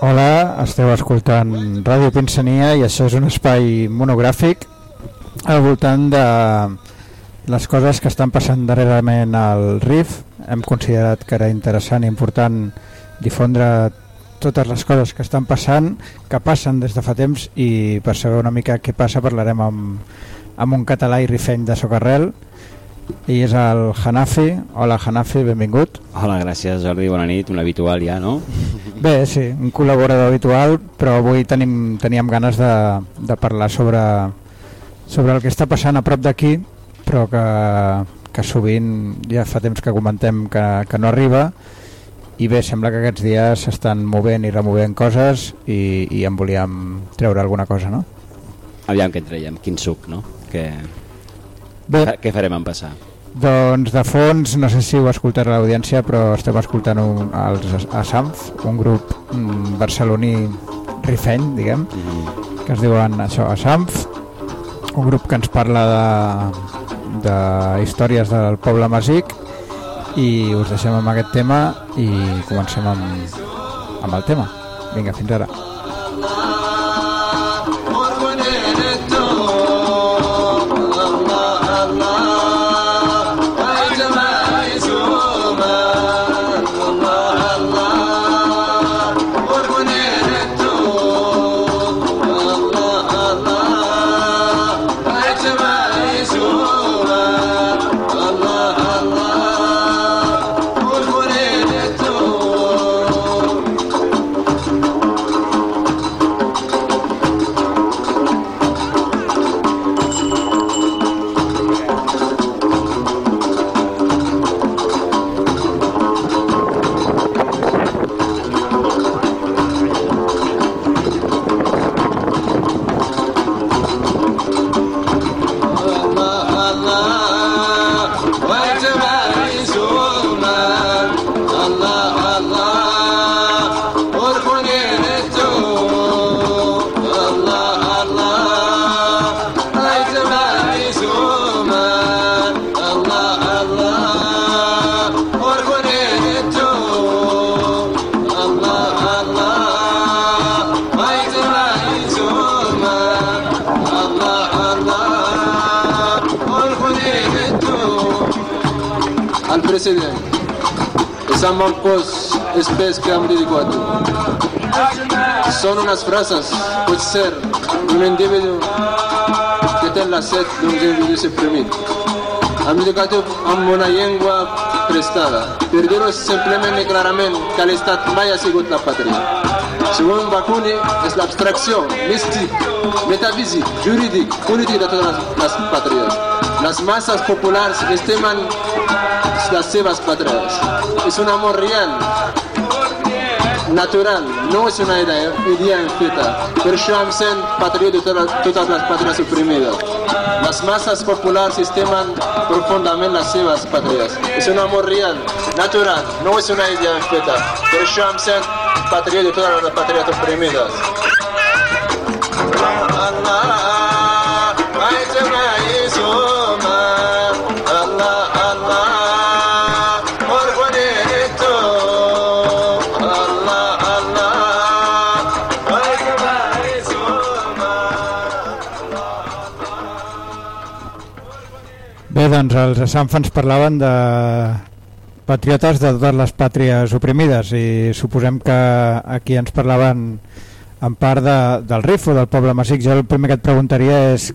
Hola, esteu escoltant Ràdio Pinsania i això és un espai monogràfic al voltant de les coses que estan passant darrerament al RIF. Hem considerat que era interessant i important difondre totes les coses que estan passant, que passen des de fa temps i per saber una mica què passa parlarem amb, amb un català i rifeny de Socarrel i és el Hanafi. Hola Hanafi, benvingut. Hola, gràcies Jordi, bona nit, un habitual ja, no? Bé, sí, un col·laborador habitual, però avui tenim, teníem ganes de, de parlar sobre, sobre el que està passant a prop d'aquí, però que, que sovint ja fa temps que comentem que, que no arriba, i bé, sembla que aquests dies s'estan movent i removent coses i, i en volíem treure alguna cosa, no? Aviam què en traiem, quin suc, no? Que, Bé, què farem en passar? doncs de fons, no sé si ho escoltarà l'audiència, però estem escoltant un, els Asamf, un grup mm, barceloní rifeny, diguem, Mm -hmm. que es diuen això, Asamf, un grup que ens parla de, de històries del poble masic i us deixem amb aquest tema i comencem amb, amb el tema. Vinga, fins ara. Esa mampos espés que han dedicado. Son unas frases, puede ser un individuo que tiene la sed de un individuo suprimido. Han dedicado a una lengua prestada. Perdieron simplemente claramente que el Estado vaya seguir la patria. Según Bakunin, es la abstracción mística, metafísica, jurídica, política de todas las, las patrias. Las masas populares estiman las sebas patrias. Es un amor real, natural, no es una idea, idea infinita. Pero Shamsen, patriota de todas, las patrias oprimidas. Las masas populares estiman profundamente las sebas patrias. Es un amor real, natural, no es una idea infinita. Pero Shamsen, patriota de todas las patrias oprimidas. Doncs els Assamfa ens parlaven de patriotes de totes les pàtries oprimides i suposem que aquí ens parlaven en part de, del RIF o del poble masic. Jo el primer que et preguntaria és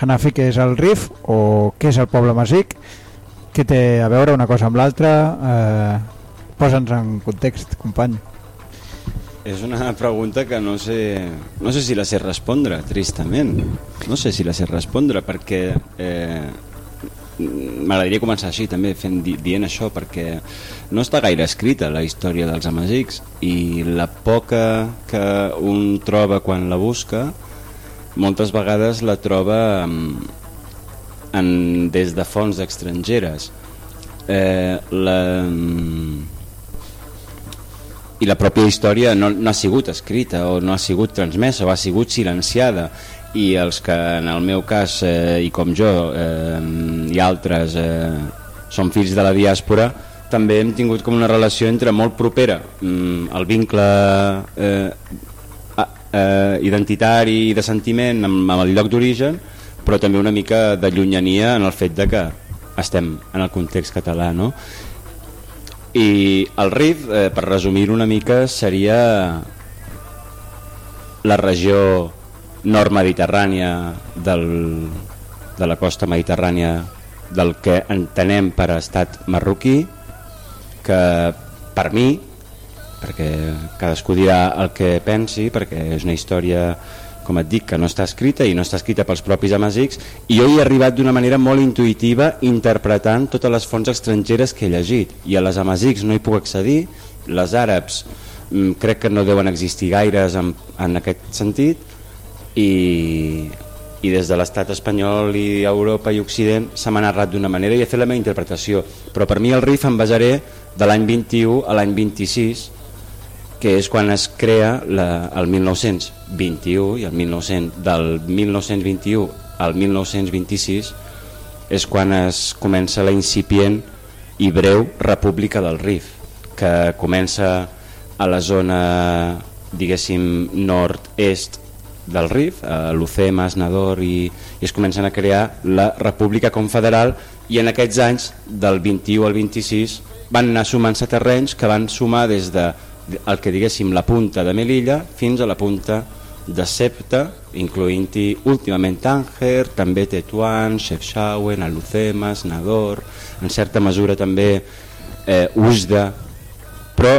Hanafi, què és el RIF o què és el poble masic? Què té a veure una cosa amb l'altra? Eh, Posa'ns en context, company. És una pregunta que no sé, no sé si la sé respondre, tristament. No sé si la sé respondre perquè eh, m'agradaria començar així també fent, di, dient això perquè no està gaire escrita la història dels amazics i la poca que un troba quan la busca moltes vegades la troba en, en, des de fonts estrangeres. Eh, la, i la pròpia història no, no ha sigut escrita o no ha sigut transmesa o ha sigut silenciada i els que en el meu cas eh, i com jo eh, i altres eh, són fills de la diàspora també hem tingut com una relació entre molt propera mm, el vincle eh, eh, identitari i de sentiment amb, amb el lloc d'origen però també una mica de llunyania en el fet de que estem en el context català no? i el RIF eh, per resumir una mica seria la regió nord-mediterrània de la costa mediterrània del que entenem per estat marroquí que per mi perquè cadascú dirà el que pensi perquè és una història com et dic, que no està escrita i no està escrita pels propis amazics i jo hi he arribat d'una manera molt intuïtiva interpretant totes les fonts estrangeres que he llegit. I a les amazics no hi puc accedir les àrabs mm, crec que no deuen existir gaires en, en aquest sentit i, i des de l'estat espanyol i Europa i Occident se m'ha narrat d'una manera i he fet la meva interpretació. Però per mi el RIF em basaré de l'any 21 a l'any 26 que és quan es crea la, el 1921 i el 1900, del 1921 al 1926 és quan es comença la incipient i breu República del Rif que comença a la zona diguéssim nord-est del RIF, a l'UCEMAS, Nador i, i es comencen a crear la República Confederal i en aquests anys del 21 al 26 van anar sumant-se terrenys que van sumar des de el que diguéssim la punta de Melilla fins a la punta de Septa, incloent-hi últimament Tánger, també Tetuán, Chefchaouen, Alucemas, Nador, en certa mesura també eh, Usda, però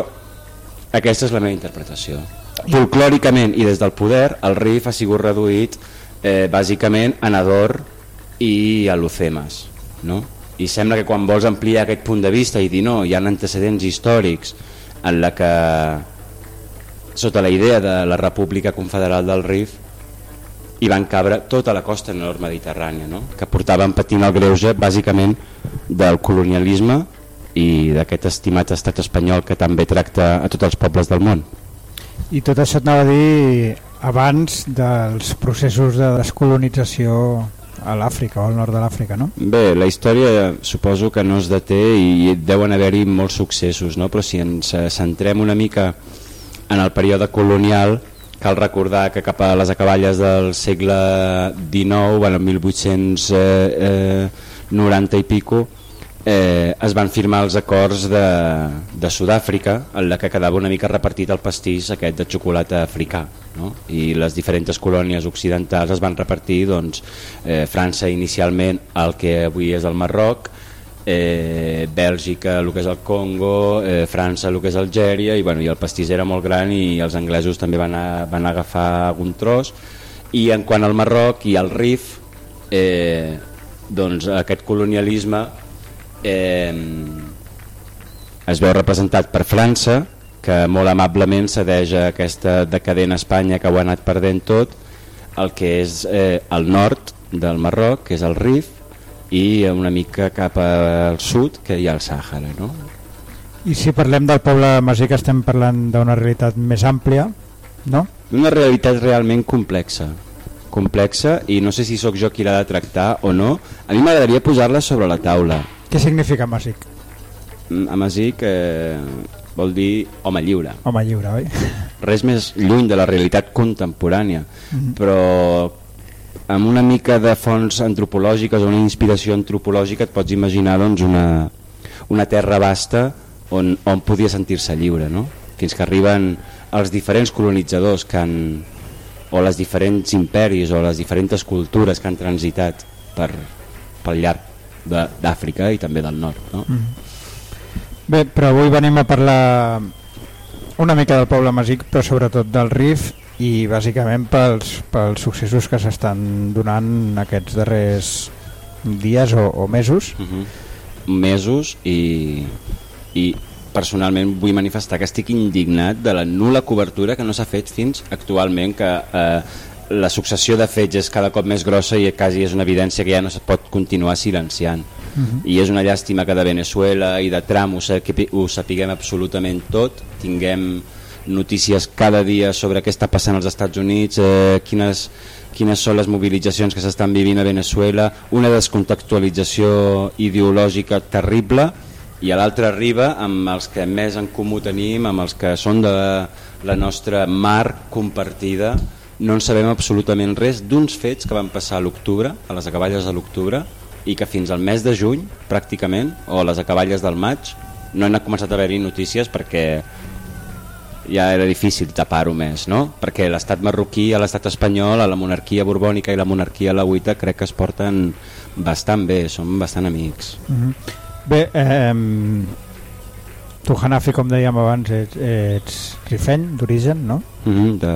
aquesta és la meva interpretació folclòricament i des del poder el RIF ha sigut reduït eh, bàsicament a Nador i a Lucemas no? i sembla que quan vols ampliar aquest punt de vista i dir no, hi ha antecedents històrics en la que sota la idea de la República Confederal del Rif hi van cabre tota la costa nord-mediterrània no? que portaven patint el greuge bàsicament del colonialisme i d'aquest estimat estat espanyol que també tracta a tots els pobles del món. I tot això anava a dir abans dels processos de descolonització a l'Àfrica o al nord de l'Àfrica, no? Bé, la història suposo que no es deté i deuen haver-hi molts successos, no? però si ens centrem una mica en el període colonial cal recordar que cap a les acaballes del segle XIX, bueno, 1890 eh, eh, i pico, eh, es van firmar els acords de, de Sud-àfrica en la que quedava una mica repartit el pastís aquest de xocolata africà no? i les diferents colònies occidentals es van repartir doncs, eh, França inicialment el que avui és el Marroc eh, Bèlgica el que és el Congo eh, França el que és Algèria i, bueno, i el pastís era molt gran i els anglesos també van, a, van agafar algun tros i en quant al Marroc i al Rif eh, doncs aquest colonialisme eh, es veu representat per França que molt amablement cedeix a aquesta decadent Espanya que ho ha anat perdent tot el que és eh, el nord del Marroc, que és el Rif i una mica cap al sud que hi ha el Sàhara no? I si parlem del poble masí que estem parlant d'una realitat més àmplia no? Una realitat realment complexa complexa i no sé si sóc jo qui l'ha de tractar o no a mi m'agradaria posar-la sobre la taula què significa Masic? Mm, Masic eh, vol dir home lliure. Home lliure, oi? Res més lluny de la realitat contemporània, mm -hmm. però amb una mica de fonts antropològiques o una inspiració antropològica et pots imaginar doncs, una, una terra vasta on, on podia sentir-se lliure, no? fins que arriben els diferents colonitzadors que han, o les diferents imperis o les diferents cultures que han transitat per, pel llarg d'Àfrica i també del nord. No? Mm. Bé, però avui venim a parlar una mica del poble masic, però sobretot del RIF i bàsicament pels, pels successos que s'estan donant aquests darrers dies o, o mesos. Mm -hmm. Mesos i, i personalment vull manifestar que estic indignat de la nula cobertura que no s'ha fet fins actualment que eh, la successió de fets és cada cop més grossa i quasi és una evidència que ja no es pot continuar silenciant. Uh mhm. -huh. I és una llàstima que de Venezuela i de Trump ho, ho sapiguem absolutament tot, tinguem notícies cada dia sobre què està passant als Estats Units, eh, quines, quines són les mobilitzacions que s'estan vivint a Venezuela, una descontextualització ideològica terrible i a l'altra arriba amb els que més en comú tenim, amb els que són de la, nostra mar compartida, no en sabem absolutament res d'uns fets que van passar a l'octubre, a les acaballes de l'octubre, i que fins al mes de juny, pràcticament, o a les acaballes del maig, no han començat a haver-hi notícies perquè ja era difícil tapar-ho més, no? Perquè l'estat marroquí, l'estat espanyol, la monarquia borbònica i la monarquia lauita crec que es porten bastant bé, som bastant amics. Mm -hmm. Bé, eh, tu Hanafi, com dèiem abans, ets, ets rifeny d'origen, no? Mm -hmm, de,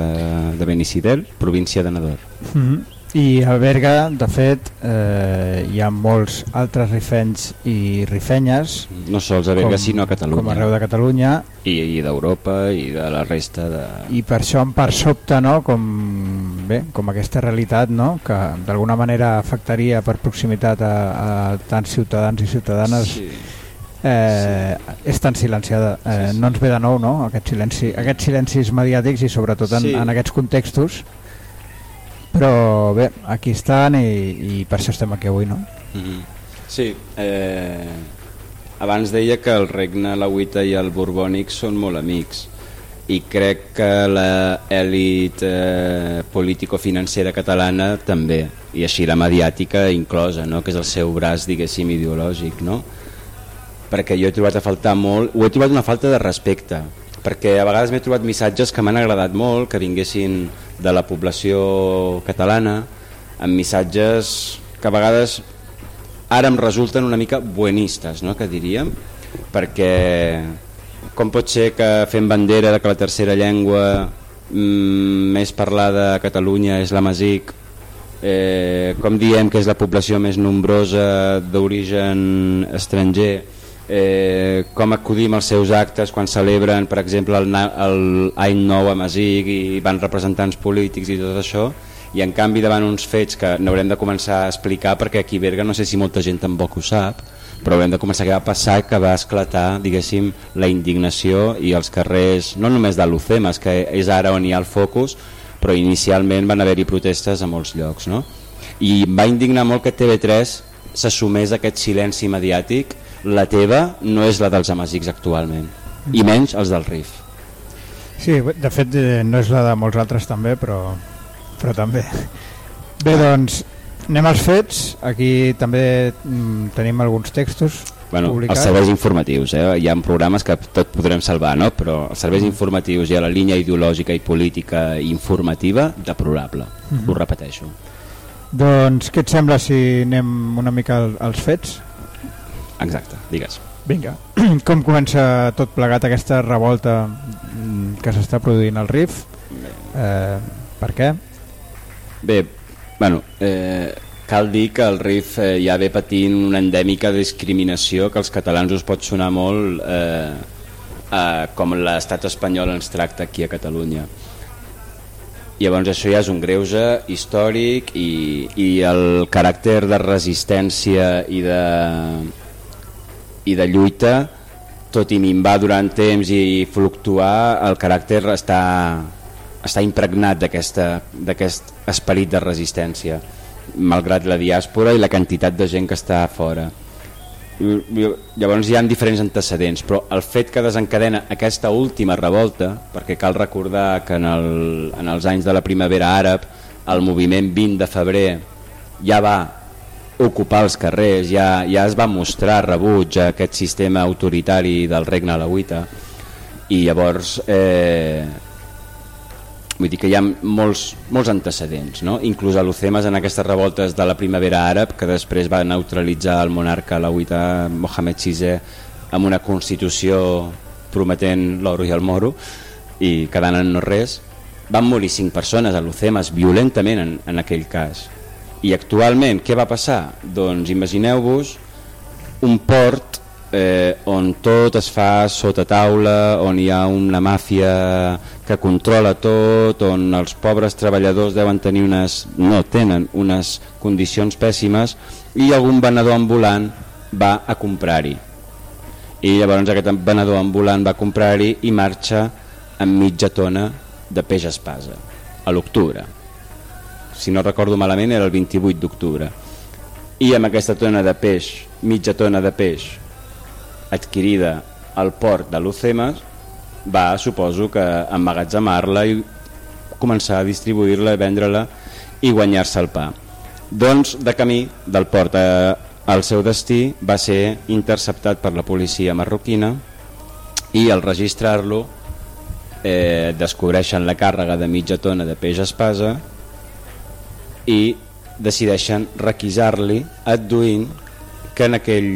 de Benicidel, província de Nador. Mm -hmm. I a Berga, de fet, eh, hi ha molts altres rifenys i rifenyes. No sols a Berga, com, sinó a Catalunya. Com arreu de Catalunya. I, i d'Europa i de la resta de... I per això em per sobte, no?, com, bé, com aquesta realitat, no?, que d'alguna manera afectaria per proximitat a, a tants ciutadans i ciutadanes... Sí. Eh, sí. és tan silenciada eh, sí, sí. no ens ve de nou no? Aquest silenci, aquests silencis mediàtics i sobretot en, sí. en aquests contextos però bé, aquí estan i, i per això estem aquí avui, no? Mm -hmm. Sí, eh, abans deia que el regne lauita i el borbònic són molt amics i crec que l'elit eh, político-financera catalana també, i així la mediàtica inclosa, no? que és el seu braç, diguéssim, ideològic, no? perquè jo he trobat a faltar molt, ho he trobat una falta de respecte, perquè a vegades m'he trobat missatges que m'han agradat molt, que vinguessin de la població catalana amb missatges que a vegades ara em resulten una mica buenistes, no? que diríem, perquè com pot ser que fem bandera de que la tercera llengua mm, més parlada a Catalunya és la Masic, eh, com diem que és la població més nombrosa d'origen estranger, eh, com acudim als seus actes quan celebren, per exemple, el, any nou a Masig i van representants polítics i tot això, i en canvi davant uns fets que n'haurem de començar a explicar perquè aquí a Berga no sé si molta gent tampoc ho sap, però haurem de començar a va passar que va esclatar diguéssim la indignació i els carrers, no només de l'UCEMAS, que és ara on hi ha el focus, però inicialment van haver-hi protestes a molts llocs. No? I va indignar molt que TV3 s'assumés aquest silenci mediàtic la teva no és la dels amasics actualment i menys els del RIF Sí, de fet eh, no és la de molts altres també però, però també bé doncs anem als fets aquí també mm, tenim alguns textos bueno, publicats. els serveis informatius eh? hi ha programes que tot podrem salvar no? però els serveis informatius i a la línia ideològica i política informativa deplorable, mm -hmm. ho repeteixo doncs què et sembla si anem una mica als fets? Exacte, digues. Vinga, com comença tot plegat aquesta revolta mm, que s'està produint al RIF? Eh, per què? Bé, bueno, eh, cal dir que el RIF eh, ja ve patint una endèmica discriminació que els catalans us pot sonar molt eh, eh, com l'estat espanyol ens tracta aquí a Catalunya. Llavors això ja és un greuge històric i, i el caràcter de resistència i de, i de lluita tot i minvar durant temps i fluctuar el caràcter està, està impregnat d'aquest esperit de resistència malgrat la diàspora i la quantitat de gent que està fora. Llavors hi ha diferents antecedents però el fet que desencadena aquesta última revolta perquè cal recordar que en, el, en els anys de la primavera àrab el moviment 20 de febrer ja va ocupar els carrers, ja, ja es va mostrar rebuig a aquest sistema autoritari del regne alauita i llavors eh, vull dir que hi ha molts, molts antecedents no? inclús a l'Ucemas en aquestes revoltes de la primavera àrab que després va neutralitzar el monarca alauita Mohamed VI amb una constitució prometent l'oro i el moro i quedant en no res van morir cinc persones a l'Ucemas violentament en, en aquell cas i actualment què va passar? Doncs imagineu-vos un port eh, on tot es fa sota taula, on hi ha una màfia que controla tot, on els pobres treballadors deuen tenir unes, no tenen unes condicions pèssimes i algun venedor ambulant va a comprar-hi. I llavors aquest venedor ambulant va comprar-hi i marxa amb mitja tona de peix espasa a l'octubre si no recordo malament era el 28 d'octubre i amb aquesta tona de peix mitja tona de peix adquirida al port de Lucemas va, suposo que emmagatzemar-la i començar a distribuir-la, vendre-la i guanyar-se el pa. Doncs de camí del port a, al seu destí va ser interceptat per la policia marroquina i al registrar-lo eh, descobreixen la càrrega de mitja tona de peix espasa i decideixen requisar-li adduint que en, aquell,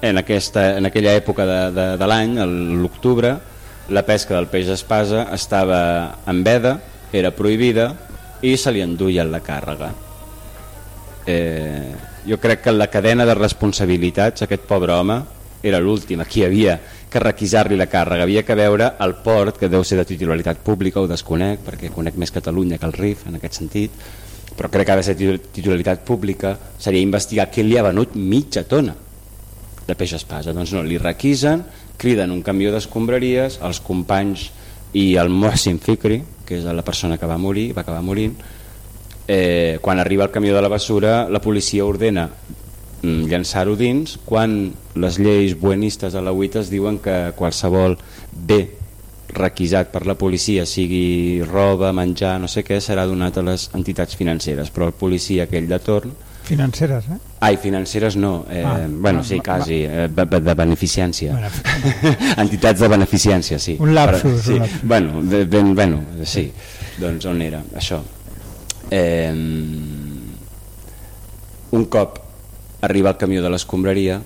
en, aquesta, en aquella època de, de, de l'any, l'octubre, la pesca del peix espasa estava en veda, era prohibida i se li enduien la càrrega. Eh, jo crec que la cadena de responsabilitats aquest pobre home era l'últim, qui havia que requisar-li la càrrega, havia que veure el port, que deu ser de titularitat pública, o desconec, perquè conec més Catalunya que el RIF en aquest sentit, però crec que ha de ser titularitat pública, seria investigar qui li ha venut mitja tona de peix espasa. Doncs no, li requisen, criden un camió d'escombraries, els companys i el Mohsin Fikri, que és la persona que va morir, va acabar morint, eh, quan arriba el camió de la bessura la policia ordena mm, llançar-ho dins quan les lleis buenistes a la UIT es diuen que qualsevol bé requisat per la policia sigui roba, menjar, no sé què, serà donat a les entitats financeres, però el policia aquell de torn... Financeres, eh? Ai, financeres no, eh, ah, bueno, sí, quasi, eh, de beneficència. entitats de beneficència, sí. Un lapsus. Però, sí. un lapsus. Bueno, ben, bueno, sí, doncs on era, això. Eh, un cop arriba el camió de l'escombraria,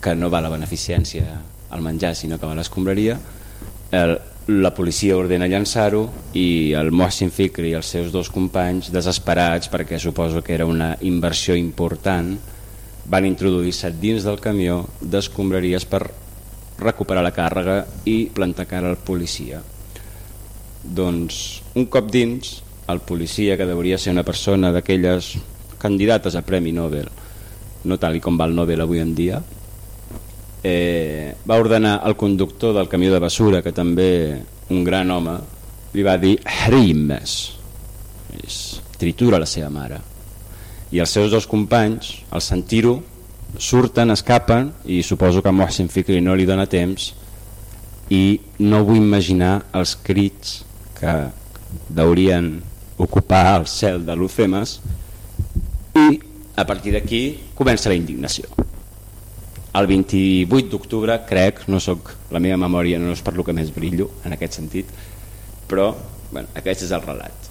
que no va a la beneficència al menjar, sinó que va a l'escombraria, el, la policia ordena llançar-ho i el Mohsin Fikri i els seus dos companys desesperats perquè suposo que era una inversió important van introduir-se dins del camió d'escombraries per recuperar la càrrega i plantar cara al policia. Doncs un cop dins el policia que hauria ser una persona d'aquelles candidates a Premi Nobel no tal com va el Nobel avui en dia eh, va ordenar al conductor del camió de basura, que també un gran home, li va dir Hrimes, tritura la seva mare. I els seus dos companys, al sentir-ho, surten, escapen, i suposo que Mohsen Fikri no li dona temps, i no vull imaginar els crits que deurien ocupar el cel de l'Ufemes i a partir d'aquí comença la indignació el 28 d'octubre crec, no sóc la meva memòria no és per lo que més brillo en aquest sentit però bueno, aquest és el relat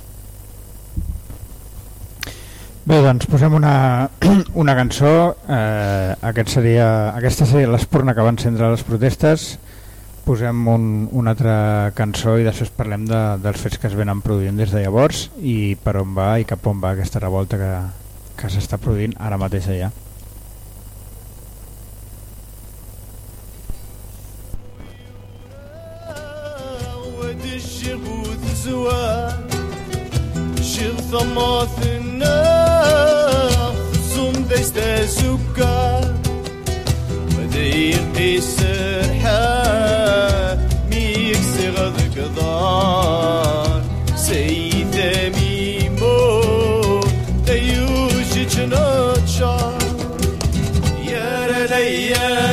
Bé, doncs posem una, una cançó eh, aquest seria, aquesta seria l'espurna que va encendre les protestes posem un, una altra cançó i després parlem de, dels fets que es venen produint des de llavors i per on va i cap on va aquesta revolta que, que s'està produint ara mateix allà. جوا شيخ ثماث الناخ خصوم ديستا سكر. وذي القيس رحاب ميك صغد قضار. سيد ميمو ديوج جنات شعر يا رليان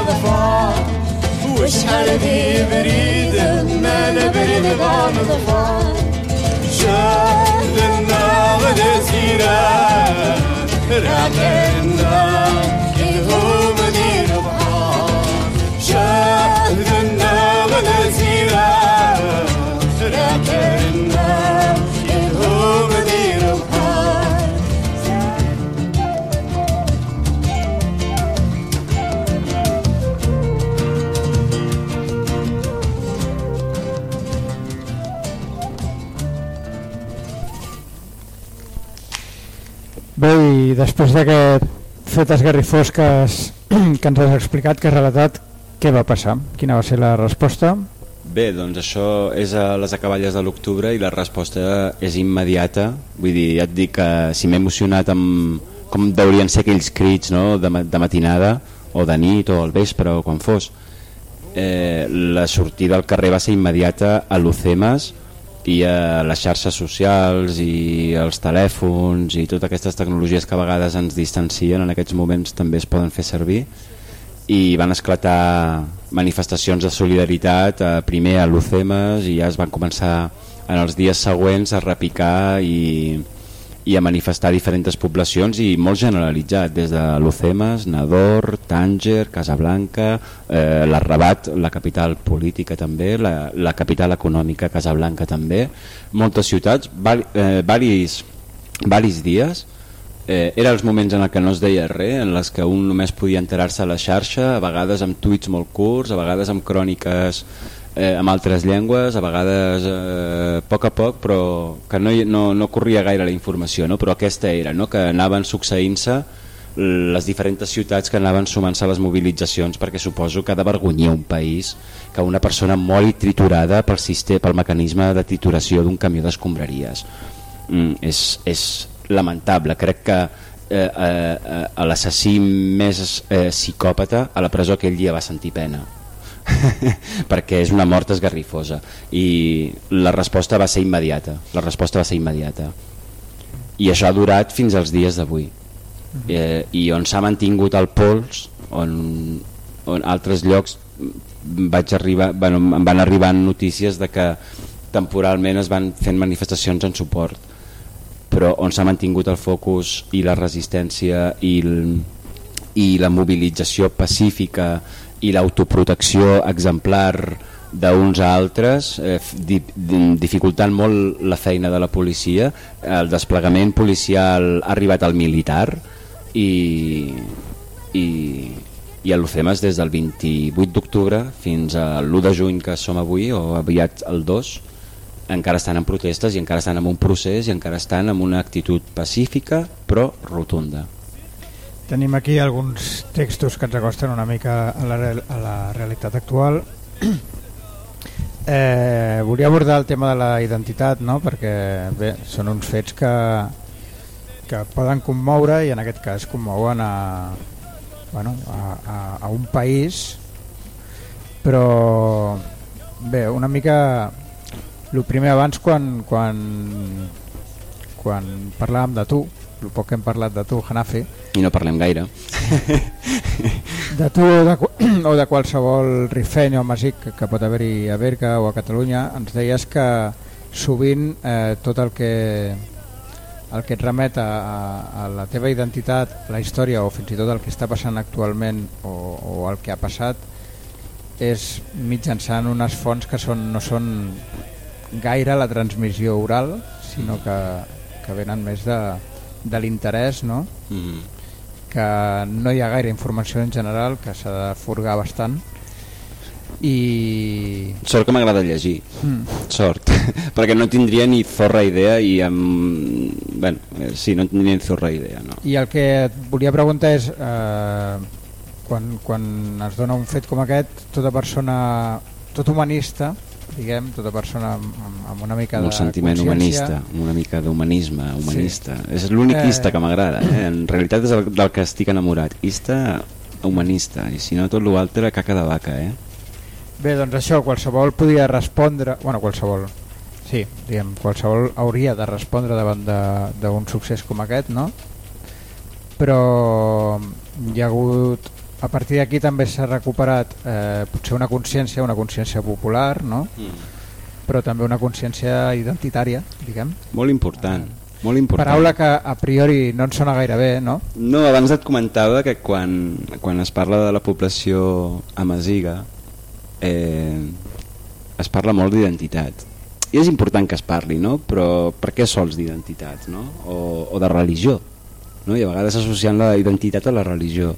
غنظفر وشحال ذي بريد ما نبرد غنظفر شاهدنا غدا سيران راكنا كلهم دير بحار شاهدنا غدا سيران راكنا Bé, i després d'aquest fet esgarrifós que, has, que ens has explicat, que has relatat, què va passar? Quina va ser la resposta? Bé, doncs això és a les acaballes de l'octubre i la resposta és immediata. Vull dir, ja et dic que si m'he emocionat amb com deurien ser aquells crits no? de, de matinada o de nit o al vespre o quan fos, eh, la sortida al carrer va ser immediata a l'UCEMAS i a les xarxes socials i els telèfons i totes aquestes tecnologies que a vegades ens distancien en aquests moments també es poden fer servir. I van esclatar manifestacions de solidaritat eh, primer a l'UCEMAS i ja es van començar en els dies següents a repicar i, i a manifestar diferents poblacions i molt generalitzat des de l'UCEMAS, Nador, Tànger, Casablanca, eh, la Rabat, la capital política també, la, la capital econòmica Casablanca també, moltes ciutats, val, eh, varis, dies, eh, eren els moments en què no es deia res, en les que un només podia enterar-se a la xarxa, a vegades amb tuits molt curts, a vegades amb cròniques eh, amb altres llengües, a vegades eh, a poc a poc, però que no, no, no corria gaire la informació, no? però aquesta era, no? que anaven succeint-se les diferents ciutats que anaven sumant-se a les mobilitzacions perquè suposo que ha d'avergonyir un país que una persona mori triturada pel, sistema, pel mecanisme de trituració d'un camió d'escombraries mm, és, és lamentable crec que eh, eh, eh, l'assassí més eh, psicòpata a la presó aquell dia va sentir pena perquè és una mort esgarrifosa. I la resposta va ser immediata. La resposta va ser immediata. I això ha durat fins als dies d'avui. Eh, i on s'ha mantingut el pols on, on altres llocs vaig arribar, bueno, em van arribar notícies de que temporalment es van fent manifestacions en suport. Però on s'ha mantingut el focus i la resistència i, el, i la mobilització pacífica i l'autoprotecció exemplar d'uns a altres eh, di, di, dificultant molt la feina de la policia. El desplegament policial ha arribat al militar i, i, i a l'UCEMAS des del 28 d'octubre fins a l'1 de juny que som avui o aviat el 2 encara estan en protestes i encara estan en un procés i encara estan en una actitud pacífica però rotunda Tenim aquí alguns textos que ens acosten una mica a la, a la realitat actual. Eh, volia abordar el tema de la identitat, no? perquè bé, són uns fets que, que poden commoure i en aquest cas commouen a, bueno, a, a, a un país però bé, una mica el primer abans quan, quan, quan parlàvem de tu el poc que hem parlat de tu, Hanafi I no parlem gaire. de tu o de, o de qualsevol rifeny o masic que, pot haver-hi a Berga o a Catalunya ens deies que sovint eh, tot el que el que et remet a, a, a la teva identitat, la història o fins i tot el que està passant actualment o, o el que ha passat és mitjançant unes fonts que són, no són gaire la transmissió oral sinó que, que venen més de, de l'interès no? Mm. Que no hi ha gaire informació en general, que s'ha de furgar bastant i Sort que m'agrada llegir. mm, Sort. Perquè no tindria ni zorra idea i amb... Bueno, eh, sí, no tindria ni zorra idea, no. i el que et volia preguntar és eh, quan, quan es dona un fet com aquest tota persona, tot humanista diguem, tota persona amb, amb- una mica Amb un de sentiment humanista, amb una mica d'humanisme, humanista. Sí. És l'únic Eh. ista que m'agrada, eh? en realitat és el, del que estic enamorat. Ista humanista, i si no tot l'altre caca de vaca, eh? Bé, doncs això, qualsevol podia respondre, bueno, qualsevol, sí, diguem, qualsevol hauria de respondre davant d'un succés com aquest, no? Però hi ha hagut, a partir d'aquí també s'ha recuperat eh, potser una consciència, una consciència popular, no? Però també una consciència identitària, diguem. Molt important, molt important. Paraula que a priori no ens sona gaire bé, no? No, abans et comentava que quan, quan es parla de la població amasiga eh, es parla molt d'identitat. I és important que es parli, no? però per què sols d'identitat? No? O, o de religió? No? I a vegades associant la identitat a la religió.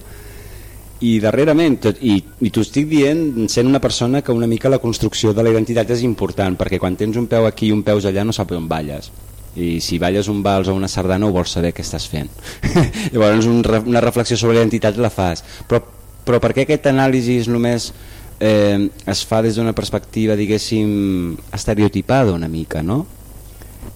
I darrerament, tot, i, i t'ho estic dient sent una persona que una mica la construcció de la identitat és important, perquè quan tens un peu aquí i un peus allà no saps on balles i si balles un vals o una sardana ho vols saber què estàs fent llavors un, una reflexió sobre la identitat la fas però, però per què aquest anàlisi només eh, es fa des d'una perspectiva diguéssim estereotipada una mica no?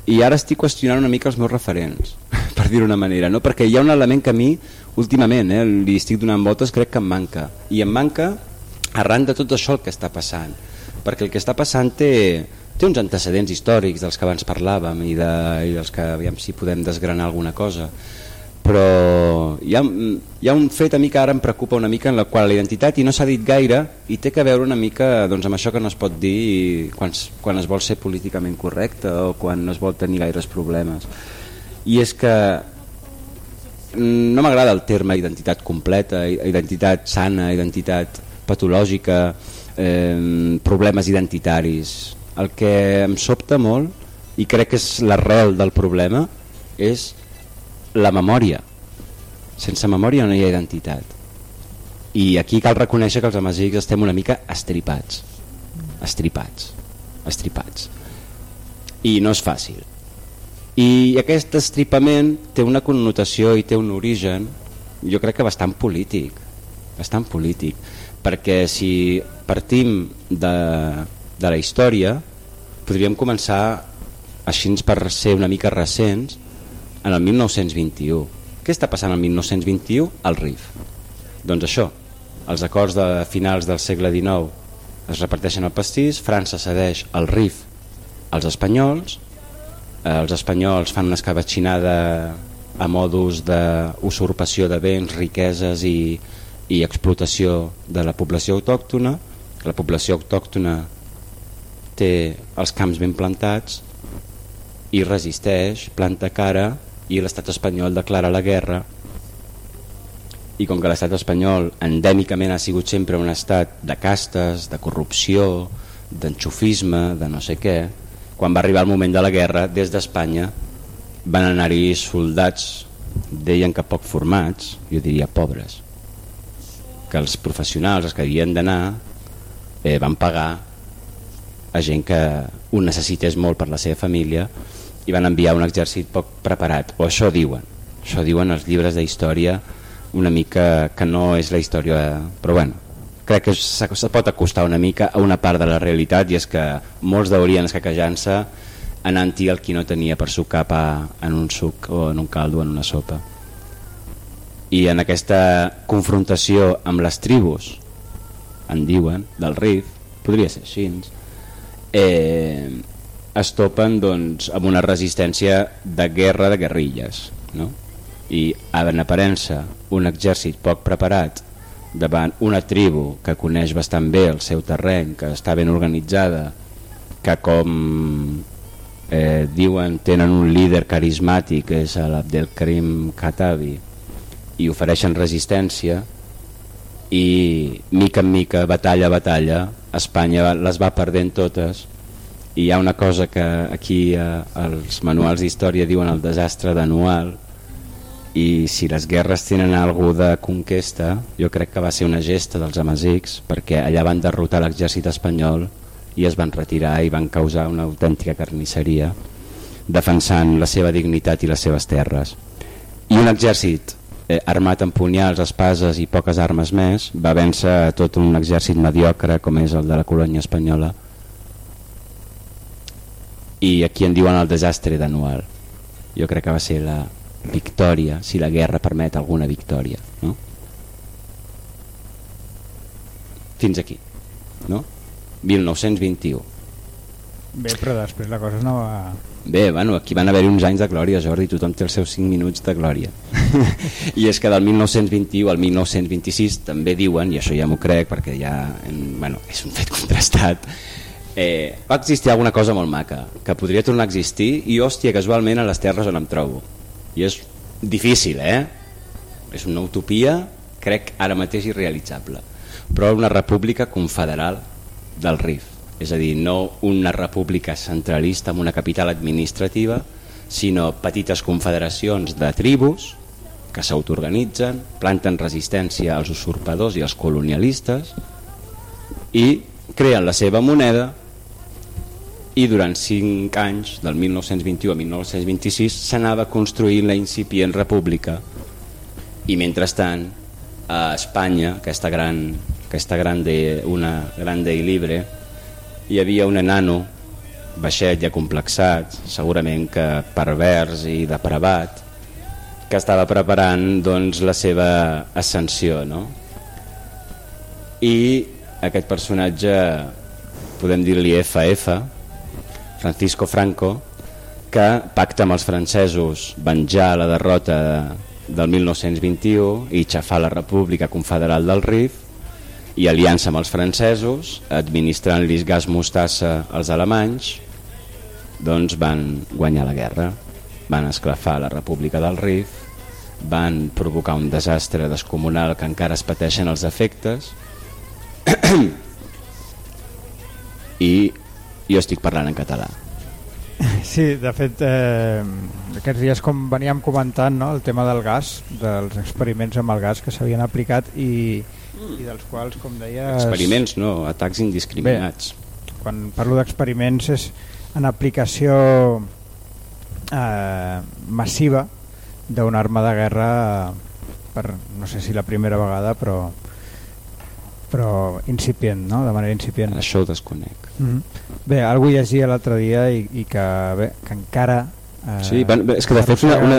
i ara estic qüestionant una mica els meus referents per dir-ho d'una manera no? perquè hi ha un element que a mi últimament eh, li estic donant voltes crec que em manca. I em manca arran de tot això el que està passant. Perquè el que està passant té, té uns antecedents històrics dels que abans parlàvem i, de, i dels que aviam si podem desgranar alguna cosa. Però hi ha, hi ha un fet a mi que ara em preocupa una mica en la qual la identitat i no s'ha dit gaire i té que veure una mica doncs, amb això que no es pot dir quan, quan es vol ser políticament correcte o quan no es vol tenir gaires problemes. I és que no m'agrada el terme identitat completa, identitat sana, identitat patològica, eh, problemes identitaris. El que em sobta molt, i crec que és l'arrel del problema, és la memòria. Sense memòria no hi ha identitat. I aquí cal reconèixer que els amasics estem una mica estripats. Estripats. Estripats. I no és fàcil. I aquest estripament té una connotació i té un origen, jo crec que bastant polític, bastant polític, perquè si partim de, de la història, podríem començar així per ser una mica recents, en el 1921. Què està passant el 1921? Al RIF. Doncs això, els acords de finals del segle XIX es reparteixen el pastís, França cedeix el RIF als espanyols, els espanyols fan una escabatxinada a modus d'usurpació de béns, riqueses i, i explotació de la població autòctona. La població autòctona té els camps ben plantats i resisteix, planta cara i l'estat espanyol declara la guerra i com que l'estat espanyol endèmicament ha sigut sempre un estat de castes, de corrupció, d'enxufisme, de no sé què, quan va arribar el moment de la guerra, des d'Espanya van anar-hi soldats, deien que poc formats, jo diria pobres, que els professionals, els que havien d'anar, eh, van pagar a gent que ho necessités molt per la seva família i van enviar un exèrcit poc preparat, o això diuen, això diuen els llibres d'història una mica que no és la història, però bueno, crec que se pot acostar una mica a una part de la realitat i és que molts deurien escaquejar-se anant-hi el qui no tenia per sucar pa en un suc o en un caldo en una sopa i en aquesta confrontació amb les tribus en diuen, del RIF podria ser així eh, es topen doncs, amb una resistència de guerra de guerrilles no? i en aparença un exèrcit poc preparat davant una tribu que coneix bastant bé el seu terreny, que està ben organitzada, que com eh, diuen tenen un líder carismàtic, és l'Abdelkrim Katabi, i ofereixen resistència i mica en mica, batalla a batalla, Espanya les va perdent totes i hi ha una cosa que aquí eh, els manuals d'història diuen el desastre d'anual i si les guerres tenen algú de conquesta jo crec que va ser una gesta dels amazics perquè allà van derrotar l'exèrcit espanyol i es van retirar i van causar una autèntica carnisseria defensant la seva dignitat i les seves terres. I un exèrcit eh, armat amb punyals, espases i poques armes més va vèncer tot un exèrcit mediocre com és el de la colònia espanyola. I aquí en diuen el desastre d'anual. Jo crec que va ser la, victòria, si la guerra permet alguna victòria. No? Fins aquí. No? 1921. Bé, però després la cosa no va... Bé, bueno, aquí van haver-hi uns anys de glòria, Jordi, tothom té els seus 5 minuts de glòria. I és que del 1921 al 1926 també diuen, i això ja m'ho crec perquè ja bueno, és un fet contrastat, eh, va existir alguna cosa molt maca, que podria tornar a existir i hòstia, casualment a les terres on em trobo i és difícil eh? és una utopia crec ara mateix irrealitzable però una república confederal del RIF és a dir, no una república centralista amb una capital administrativa sinó petites confederacions de tribus que s'autoorganitzen, planten resistència als usurpadors i als colonialistes i creen la seva moneda i durant 5 anys, del 1921 a 1926, s'anava construint la incipient república i mentrestant a Espanya, aquesta gran, aquesta grande, una grande i libre, hi havia un enano baixet i acomplexat, segurament que pervers i depravat, que estava preparant doncs, la seva ascensió. No? I aquest personatge, podem dir-li FF, Francisco Franco que pacta amb els francesos venjar la derrota del 1921 i xafar la República Confederal del Rif i aliança amb els francesos administrant-lis gas mostassa als alemanys doncs van guanyar la guerra van esclafar la República del Rif van provocar un desastre descomunal que encara es pateixen els efectes i jo estic parlant en català. Sí, de fet, eh, aquests dies com veníem comentant no, el tema del gas, dels experiments amb el gas que s'havien aplicat i, i dels quals, com deies... Experiments no, atacs indiscriminats. Bé, quan parlo d'experiments és en aplicació eh, massiva d'una arma de guerra per, no sé si la primera vegada, però però incipient, no? de manera incipient. Això ho desconec. Mm -hmm. Bé, algú llegia l'altre dia i, i que, bé, que encara... Eh, sí, van, és que de fet una, una,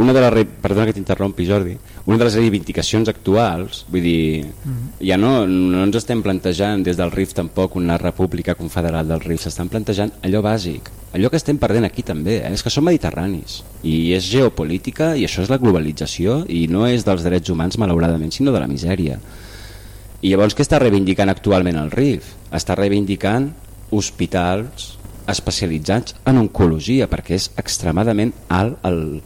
una de les... Perdona que t'interrompi Jordi, una de les reivindicacions actuals, vull dir, mm -hmm. ja no, no ens estem plantejant des del RIF tampoc una república confederal del RIF, s'estan plantejant allò bàsic, allò que estem perdent aquí també, eh? és que som mediterranis i és geopolítica i això és la globalització i no és dels drets humans malauradament sinó de la misèria i llavors què està reivindicant actualment el RIF? Està reivindicant hospitals especialitzats en oncologia perquè és extremadament alt el,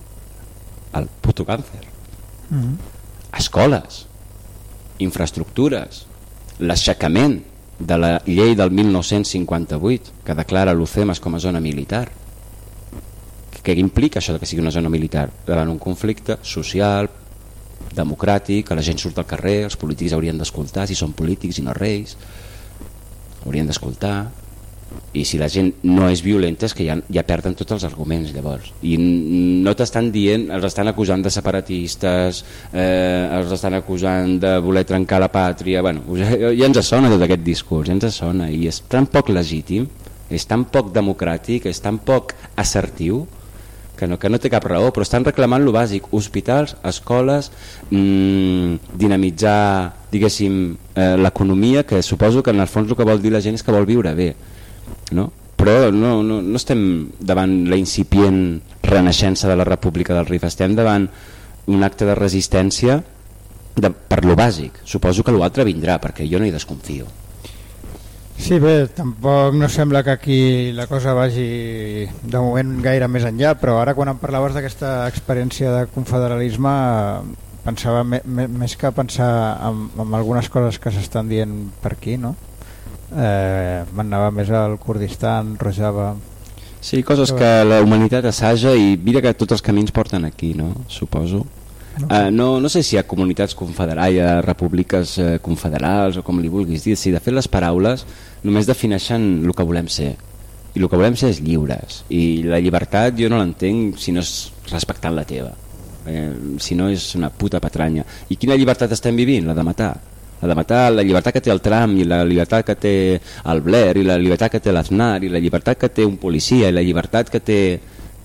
el puto càncer. Mm -hmm. Escoles, infraestructures, l'aixecament de la llei del 1958 que declara l'UCEMAS com a zona militar. Què implica això de que sigui una zona militar? Davant un conflicte social, democràtic, que la gent surt al carrer, els polítics haurien d'escoltar, si són polítics i no reis, haurien d'escoltar, i si la gent no és violenta és que ja, ja perden tots els arguments llavors. I no t'estan dient els estan acusant de separatistes eh, els estan acusant de voler trencar la pàtria bueno, ja, ens sona tot aquest discurs ja ens sona i és tan poc legítim és tan poc democràtic és tan poc assertiu que no, que no té cap raó, però estan reclamant lo bàsic, hospitals, escoles, mmm, dinamitzar eh, l'economia, que suposo que en el fons el que vol dir la gent és que vol viure bé, no? però no, no, no estem davant la incipient renaixença de la República del Rif, estem davant un acte de resistència de, per lo bàsic, suposo que l'altre vindrà, perquè jo no hi desconfio. Sí, bé, tampoc no sembla que aquí la cosa vagi de moment gaire més enllà, però ara quan em parlaves d'aquesta experiència de confederalisme pensava me, me, més que pensar en, en algunes coses que s'estan dient per aquí, no? Eh, M'anava més al Kurdistan, Rojava... Sí, coses que la humanitat assaja i mira que tots els camins porten aquí, no? Suposo. No. Uh, no, no sé si hi ha comunitats confederals, hi ha repúbliques uh, confederals o com li vulguis dir. Sí, de fet les paraules només defineixen el que volem ser. I el que volem ser és lliures. I la llibertat jo no l'entenc si no és respectant la teva. Eh, si no és una puta patranya. I quina llibertat estem vivint? La de matar. La de matar, la llibertat que té el Trump i la llibertat que té el Blair i la llibertat que té l'Aznar i la llibertat que té un policia i la llibertat que té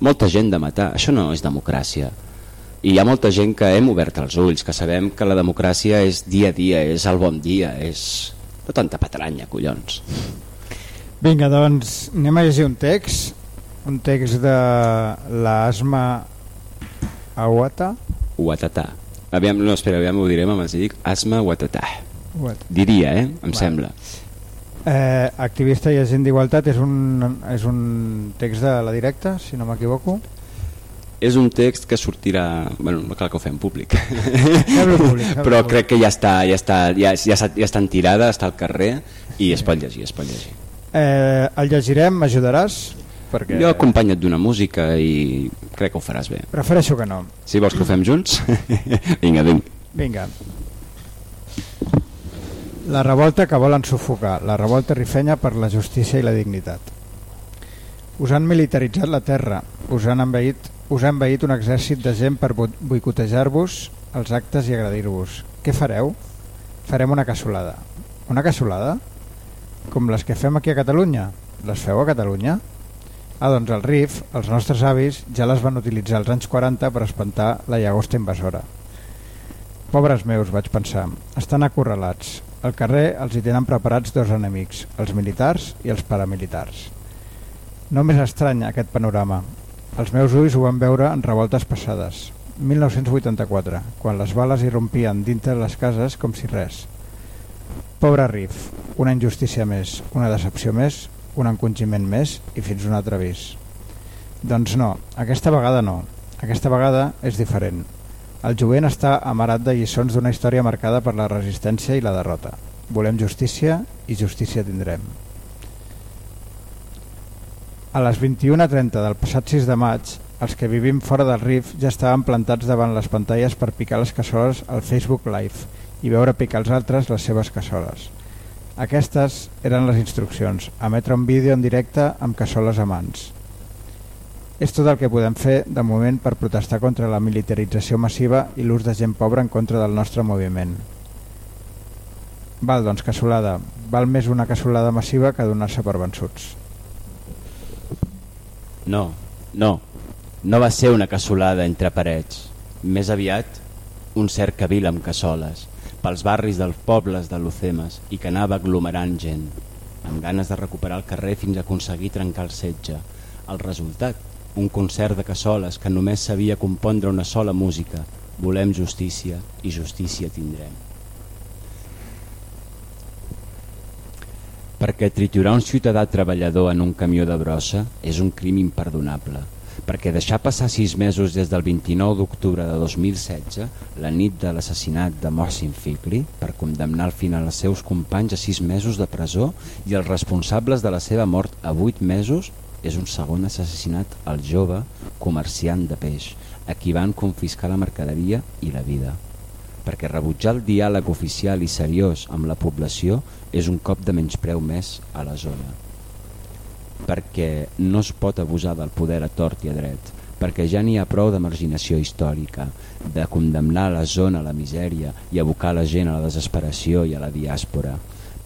molta gent de matar. Això no és democràcia i hi ha molta gent que hem obert els ulls, que sabem que la democràcia és dia a dia, és el bon dia, és no tanta patranya, collons. Vinga, doncs anem a llegir un text, un text de l'Asma Awata. Uatatà. Aviam, no, espera, aviam, ho direm amb dic. Asma Uatatà. What? Diria, eh? Em sembla. Eh, activista i agent d'igualtat és un, és un text de la directa, si no m'equivoco. És un text que sortirà... Bueno, no cal que ho fem públic. Fem-lo públic, fem-lo Però públic. crec que ja està, ja està, ja, ja, ja està en tirada, està al carrer i es pot llegir, es pot llegir. Eh, el llegirem, m'ajudaràs? Perquè Jo acompanya't d'una música i crec que ho faràs bé. prefereixo que no. Si vols que ho fem junts, vinga, vinga. Vinga. La revolta que volen sufocar, la revolta rifenya per la justícia i la dignitat. Us han militaritzat la terra, us han envaït, us ha envaït un exèrcit de gent per bo- boicotejar-vos els actes i agredir-vos. Què fareu? Farem una cassolada. Una cassolada? Com les que fem aquí a Catalunya? Les feu a Catalunya? Ah, doncs el RIF, els nostres avis, ja les van utilitzar als anys 40 per espantar la llagosta invasora. Pobres meus, vaig pensar, estan acorralats. Al carrer els hi tenen preparats dos enemics, els militars i els paramilitars. No més estrany aquest panorama. Els meus ulls ho van veure en revoltes passades. 1984, quan les bales irrompien dintre les cases com si res. Pobre Rif, una injustícia més, una decepció més, un encongiment més i fins un altre avís. Doncs no, aquesta vegada no. Aquesta vegada és diferent. El jovent està amarat de lliçons d'una història marcada per la resistència i la derrota. Volem justícia i justícia tindrem. A les 21.30 del passat 6 de maig, els que vivim fora del RIF ja estaven plantats davant les pantalles per picar les cassoles al Facebook Live i veure picar els altres les seves cassoles. Aquestes eren les instruccions, emetre un vídeo en directe amb cassoles a mans. És tot el que podem fer de moment per protestar contra la militarització massiva i l'ús de gent pobra en contra del nostre moviment. Val, doncs, cassolada. Val més una cassolada massiva que donar-se per vençuts. No, no, no va ser una cassolada entre parets, més aviat un cercavil amb cassoles, pels barris dels pobles de Lucemes i que anava aglomerant gent, amb ganes de recuperar el carrer fins a aconseguir trencar el setge. El resultat, un concert de cassoles que només sabia compondre una sola música, volem justícia i justícia tindrem. Perquè triturar un ciutadà treballador en un camió de brossa és un crim imperdonable. Perquè deixar passar sis mesos des del 29 d'octubre de 2016, la nit de l'assassinat de Mohsin Fikri, per condemnar al final els seus companys a sis mesos de presó i els responsables de la seva mort a vuit mesos, és un segon assassinat al jove comerciant de peix, a qui van confiscar la mercaderia i la vida. Perquè rebutjar el diàleg oficial i seriós amb la població és un cop de menyspreu més a la zona. perquè no es pot abusar del poder a tort i a dret, perquè ja n'hi ha prou de marginació històrica, de condemnar la zona a la misèria i abocar la gent a la desesperació i a la diàspora,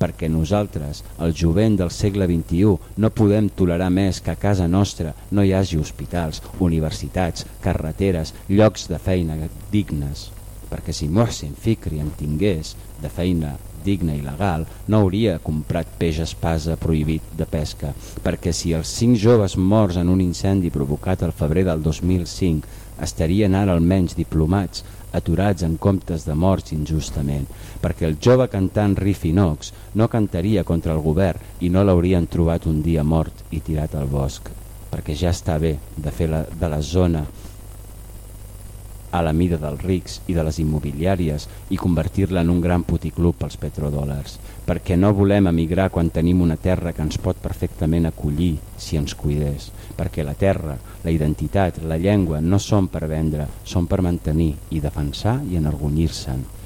perquè nosaltres, el jovent del segle XXI, no podem tolerar més que a casa nostra no hi hagi hospitals, universitats, carreteres, llocs de feina dignes. Perquè si Mohsin Fikri en tingués de feina digna i legal, no hauria comprat peix espasa prohibit de pesca, perquè si els cinc joves morts en un incendi provocat al febrer del 2005 estarien ara almenys diplomats, aturats en comptes de morts injustament, perquè el jove cantant Riffy Knox no cantaria contra el govern i no l'haurien trobat un dia mort i tirat al bosc, perquè ja està bé de fer la, de la zona a la mida dels rics i de les immobiliàries i convertir-la en un gran puticlub pels petrodòlars, perquè no volem emigrar quan tenim una terra que ens pot perfectament acollir si ens cuidés, perquè la terra, la identitat, la llengua no són per vendre, són per mantenir i defensar i enorgullir-se'n.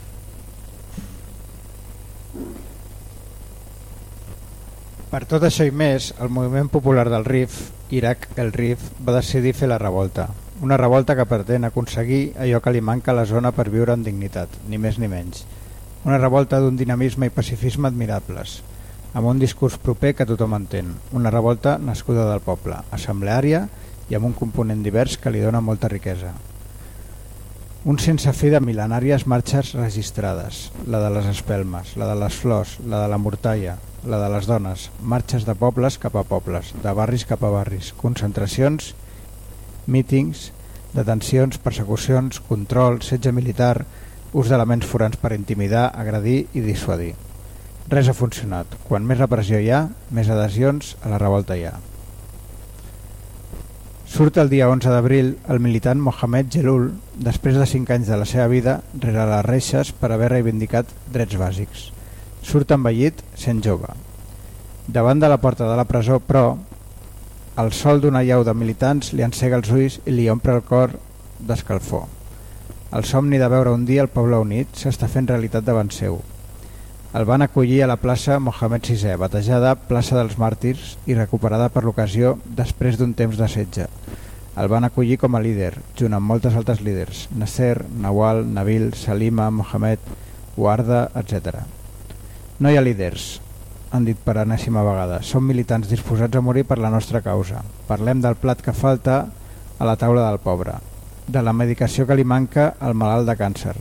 Per tot això i més, el moviment popular del RIF, Iraq el RIF, va decidir fer la revolta. Una revolta que pretén aconseguir allò que li manca a la zona per viure amb dignitat, ni més ni menys. Una revolta d'un dinamisme i pacifisme admirables, amb un discurs proper que tothom entén. Una revolta nascuda del poble, assembleària i amb un component divers que li dona molta riquesa. Un sense fi de mil·lenàries marxes registrades, la de les espelmes, la de les flors, la de la mortalla, la de les dones, marxes de pobles cap a pobles, de barris cap a barris, concentracions, mítings, detencions, persecucions, control, setge militar, ús d'elements forans per intimidar, agredir i dissuadir. Res ha funcionat. Quan més repressió hi ha, més adhesions a la revolta hi ha. Surt el dia 11 d'abril el militant Mohamed Jelul després de 5 anys de la seva vida rere les reixes per haver reivindicat drets bàsics. Surt envellit sent jove. Davant de la porta de la presó, però, el sol d'una llau de militants li encega els ulls i li omple el cor d'escalfor. El somni de veure un dia el poble unit s'està fent realitat davant seu. El van acollir a la plaça Mohamed VI, batejada plaça dels Màrtirs i recuperada per l'ocasió després d'un temps de setge. El van acollir com a líder, junt amb moltes altres líders, Nasser, Nawal, Nabil, Salima, Mohamed, Guarda, etc. No hi ha líders, han dit per enèsima vegada. Som militants disposats a morir per la nostra causa. Parlem del plat que falta a la taula del pobre, de la medicació que li manca al malalt de càncer,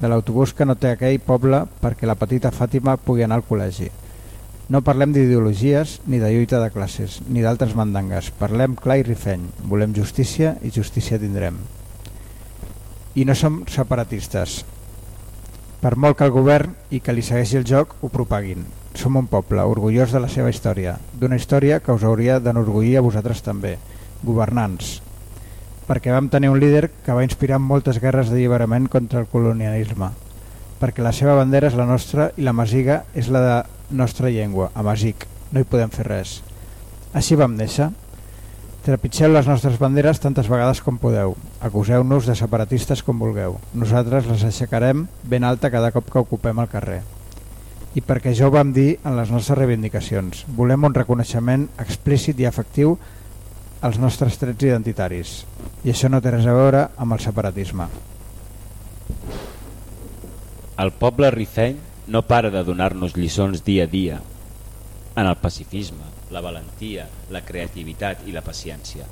de l'autobús que no té aquell poble perquè la petita Fàtima pugui anar al col·legi. No parlem d'ideologies ni de lluita de classes, ni d'altres mandangues. Parlem clar i rifeny. Volem justícia i justícia tindrem. I no som separatistes. Per molt que el govern i que li segueixi el joc ho propaguin. Som un poble orgullós de la seva història, d'una història que us hauria d'enorgullir a vosaltres també, governants, perquè vam tenir un líder que va inspirar moltes guerres d'alliberament contra el colonialisme, perquè la seva bandera és la nostra i la masiga és la de nostra llengua, amasic, no hi podem fer res. Així vam néixer. Trepitgeu les nostres banderes tantes vegades com podeu. Acuseu-nos de separatistes com vulgueu. Nosaltres les aixecarem ben alta cada cop que ocupem el carrer. I perquè ja ho vam dir en les nostres reivindicacions. Volem un reconeixement explícit i efectiu als nostres trets identitaris. I això no té res a veure amb el separatisme. El poble rifeny no para de donar-nos lliçons dia a dia en el pacifisme, la valentia, la creativitat i la paciència.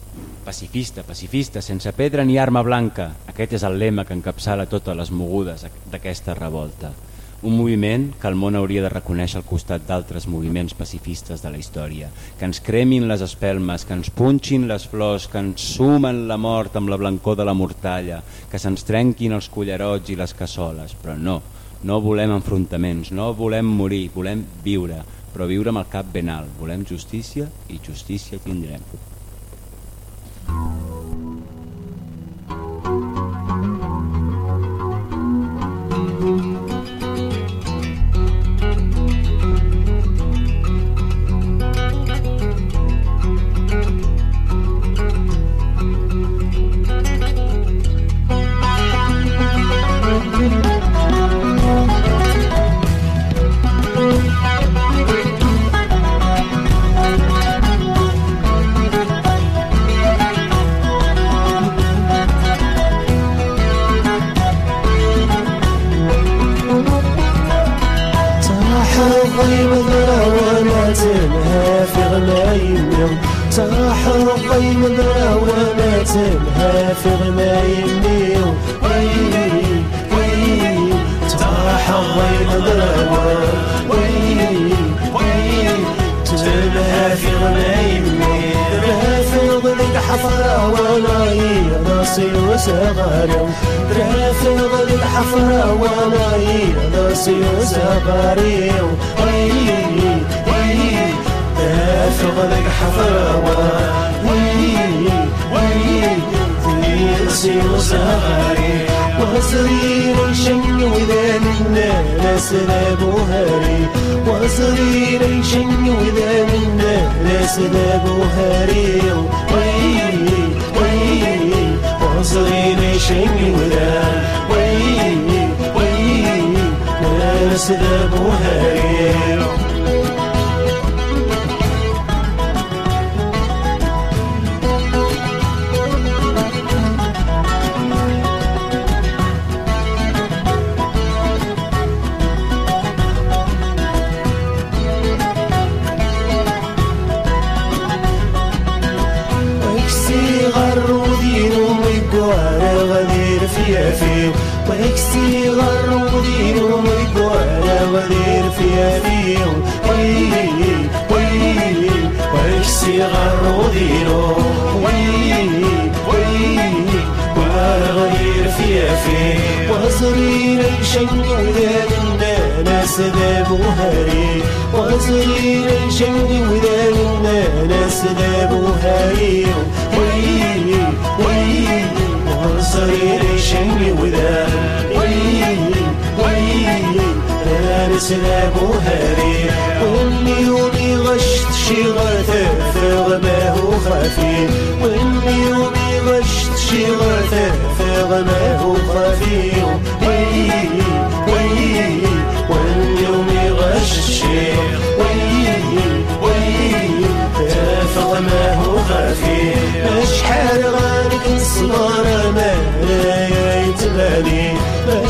Pacifista, pacifista, sense pedra ni arma blanca. Aquest és el lema que encapçala totes les mogudes d'aquesta revolta. Un moviment que el món hauria de reconèixer al costat d'altres moviments pacifistes de la història, que ens cremin les espelmes, que ens punxin les flors, que ens sumen la mort amb la blancor de la mortalla, que se'ns trenquin els cullerots i les cassoles, però no, no volem enfrontaments, no volem morir, volem viure, però viure amb el cap ben alt. Volem justícia i justícia tindrem. غنايم يوم تحرقي مدرا وما تنهى في غنايم يوم تحرقي مدرا تنهى في غنايم يوم ضلق حفرة ولا ينصي وسغار درها في ضلق حفرة ولا ينصي وسغار فضلك حفاوة وي وي في راسي وسهري وصغير شن وذان الناس لا بوهاري وصغير شن وذان الناس لا بوهاري وي وي وصغير شن وذان وي وي ناس لا بوهاري وزرير شنق وداننا سداب وهاري وزرير شنق وداننا سداب وهاري ويلي ويلي وزرير شنق ودان ويلي ويلي أنا سداب وهاري وإني يومي غشت شي غرثة فغماه خفي وإني يومي غشت شي غرثة فغماه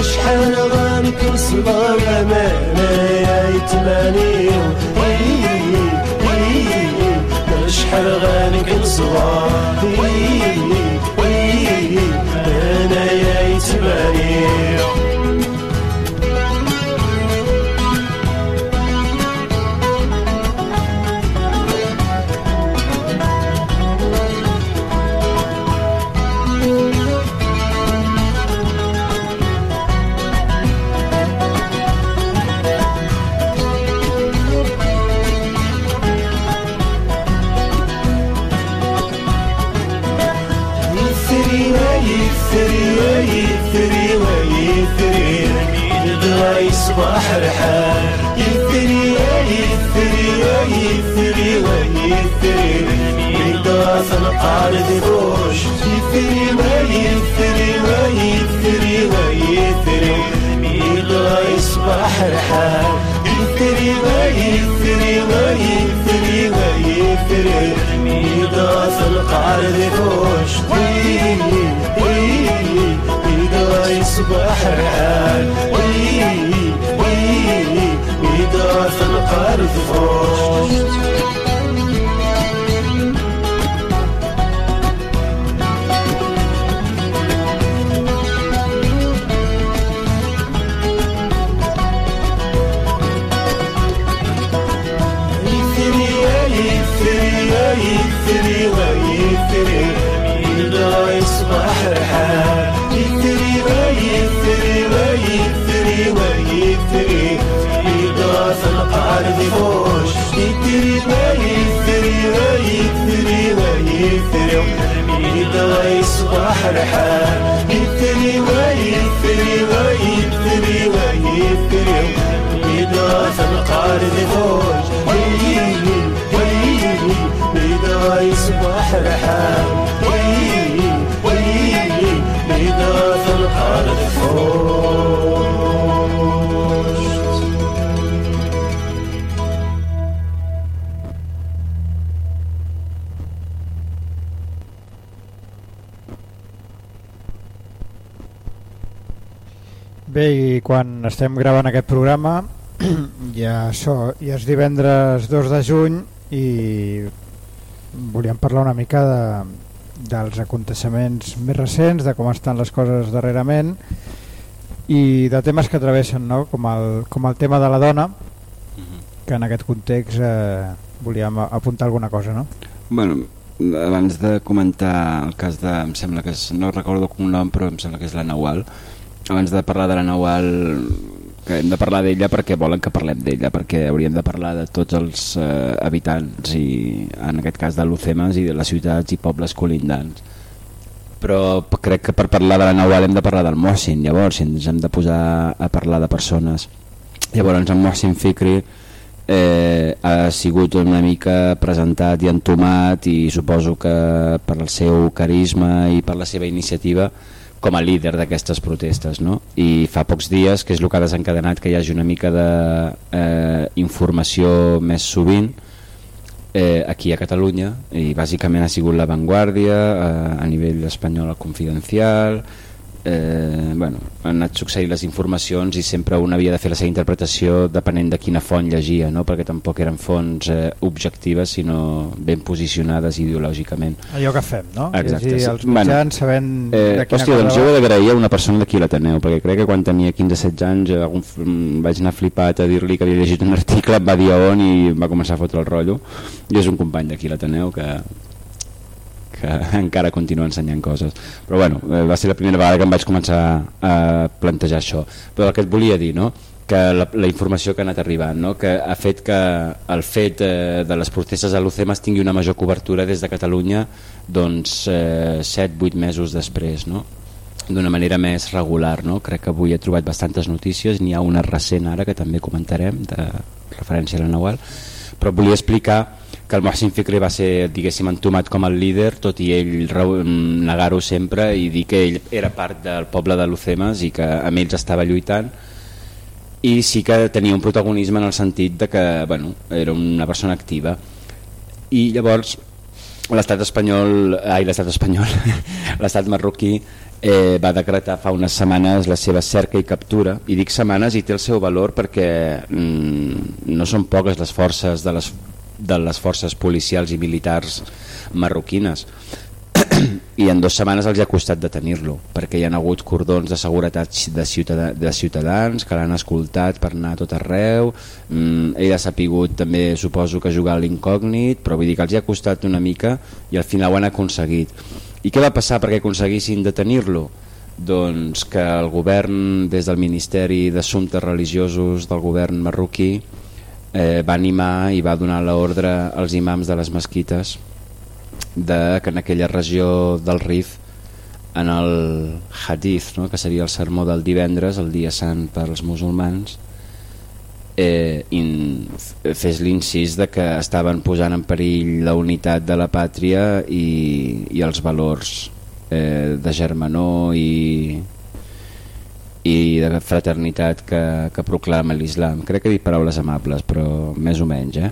شحال غاني كنصبر امانه يتماني شحال غاني كنصبر عرض دوش يفري ما يفري ما يفري ما يفري يصبح رحال يفري ما يفري ما يفري ما يفري يصبح رحال الغدا ويصبح ريحان يثري ويثري ويثري ويثري بيضة القارن فوج ويلي ويلي بيضة يصبح ريحان quan estem gravant aquest programa ja, so, ja és divendres 2 de juny i volíem parlar una mica de, dels aconteixements més recents, de com estan les coses darrerament i de temes que travessen, no? com, el, com el tema de la dona, que en aquest context eh, volíem apuntar alguna cosa. No? Bueno, abans de comentar el cas de... Em sembla que és... No recordo com nom, però em sembla que és la Nawal. Abans de parlar de la Nawal, que hem de parlar d'ella perquè volen que parlem d'ella, perquè hauríem de parlar de tots els eh, habitants, i en aquest cas de Lucemes i de les ciutats i pobles colindants. Però crec que per parlar de la Nawal hem de parlar del Mohsin, llavors, si ens hem de posar a parlar de persones. Llavors, en Mohsin Fikri eh, ha sigut una mica presentat i entomat i suposo que per el seu carisma i per la seva iniciativa com a líder d'aquestes protestes no? i fa pocs dies que és el que ha desencadenat que hi hagi una mica d'informació més sovint eh, aquí a Catalunya i bàsicament ha sigut La Vanguardia eh, a nivell espanyol el Confidencial eh, bueno, han anat succeint les informacions i sempre un havia de fer la seva interpretació depenent de quina font llegia no? perquè tampoc eren fonts eh, objectives sinó ben posicionades ideològicament Allò que fem, no? Exacte, Llegir sí. els mitjans sabent Eh, de quina hòstia, doncs jo va. he d'agrair a una persona d'aquí a l'Ateneu, perquè crec que quan tenia 15-16 anys eh, algun, mm, vaig anar flipat a dir-li que havia llegit un article, em va dir on i va començar a fotre el rotllo. I és un company d'aquí a l'Ateneu que, que encara continua ensenyant coses. Però bueno, eh, va ser la primera vegada que em vaig començar a plantejar això. Però el que et volia dir, no?, que la, la informació que ha anat arribant, no? que ha fet que el fet eh, de les protestes a l'UCEMAS tingui una major cobertura des de Catalunya doncs eh, 7-8 mesos després no? d'una manera més regular no? crec que avui he trobat bastantes notícies n'hi ha una recent ara que també comentarem de referència a la Nawal però volia explicar que el Mohsin Fikri va ser diguéssim entomat com el líder tot i ell negar-ho sempre i dir que ell era part del poble de l'Ucemes i que amb ells estava lluitant. I sí que tenia un protagonisme en el sentit de que bueno, era una persona activa. I llavors l'estat espanyol ai l'estat espanyol l'estat marroquí eh, va decretar fa unes setmanes la seva cerca i captura. I dic setmanes i té el seu valor perquè mm, no són poques les forces de les, de les forces policials i militars marroquines. I en dues setmanes els ha costat detenir-lo perquè hi ha hagut cordons de seguretat de, ciutadà, de ciutadans que l'han escoltat per anar a tot arreu. Mm, ell ha sapigut també suposo que jugar a l'incògnit però vull dir que els hi ha costat una mica i al final ho han aconseguit. I què va passar perquè aconseguissin detenir-lo? doncs que el govern des del Ministeri d'Assumptes Religiosos del govern marroquí eh, va animar i va donar l'ordre als imams de les mesquites de que en aquella regió del Rif en el hadith no? que seria el sermó del divendres el dia sant per als musulmans eh, in, fes l'incís de que estaven posant en perill la unitat de la pàtria i, i els valors eh, de germanor i, i de fraternitat que, que proclama l'islam crec que he dit paraules amables però més o menys eh?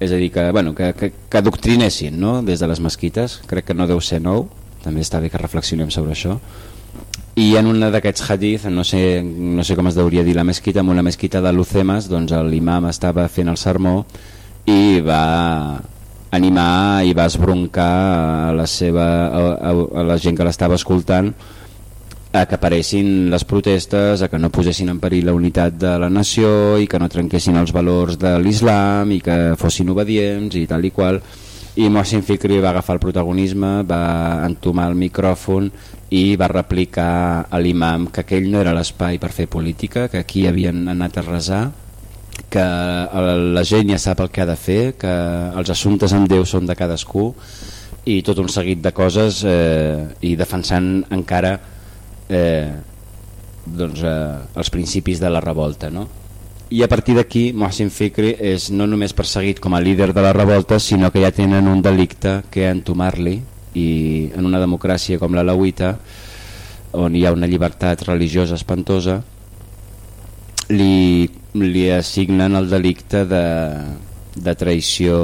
és a dir, que, bueno, que, que, que adoctrinessin no? des de les mesquites, crec que no deu ser nou també està bé que reflexionem sobre això i en una d'aquests hadith no sé, no sé com es deuria dir la mesquita en una mesquita de Lucemas doncs l'imam estava fent el sermó i va animar i va esbroncar a la, seva, a, a, a la gent que l'estava escoltant a que aparessin les protestes, a que no posessin en perill la unitat de la nació i que no trenquessin els valors de l'islam i que fossin obedients i tal i qual. I Mohsin Fikri va agafar el protagonisme va entomar el micròfon i va replicar a l'imam que aquell no era l'espai per fer política que aquí havien anat a resar que la gent ja sap el que ha de fer que els assumptes amb Déu són de cadascú i tot un seguit de coses eh, i defensant encara eh, doncs, eh, els principis de la revolta no? i a partir d'aquí Mohsin Fikri és no només perseguit com a líder de la revolta sinó que ja tenen un delicte que entomar-li i en una democràcia com la lauita on hi ha una llibertat religiosa espantosa li, li assignen el delicte de, de traïció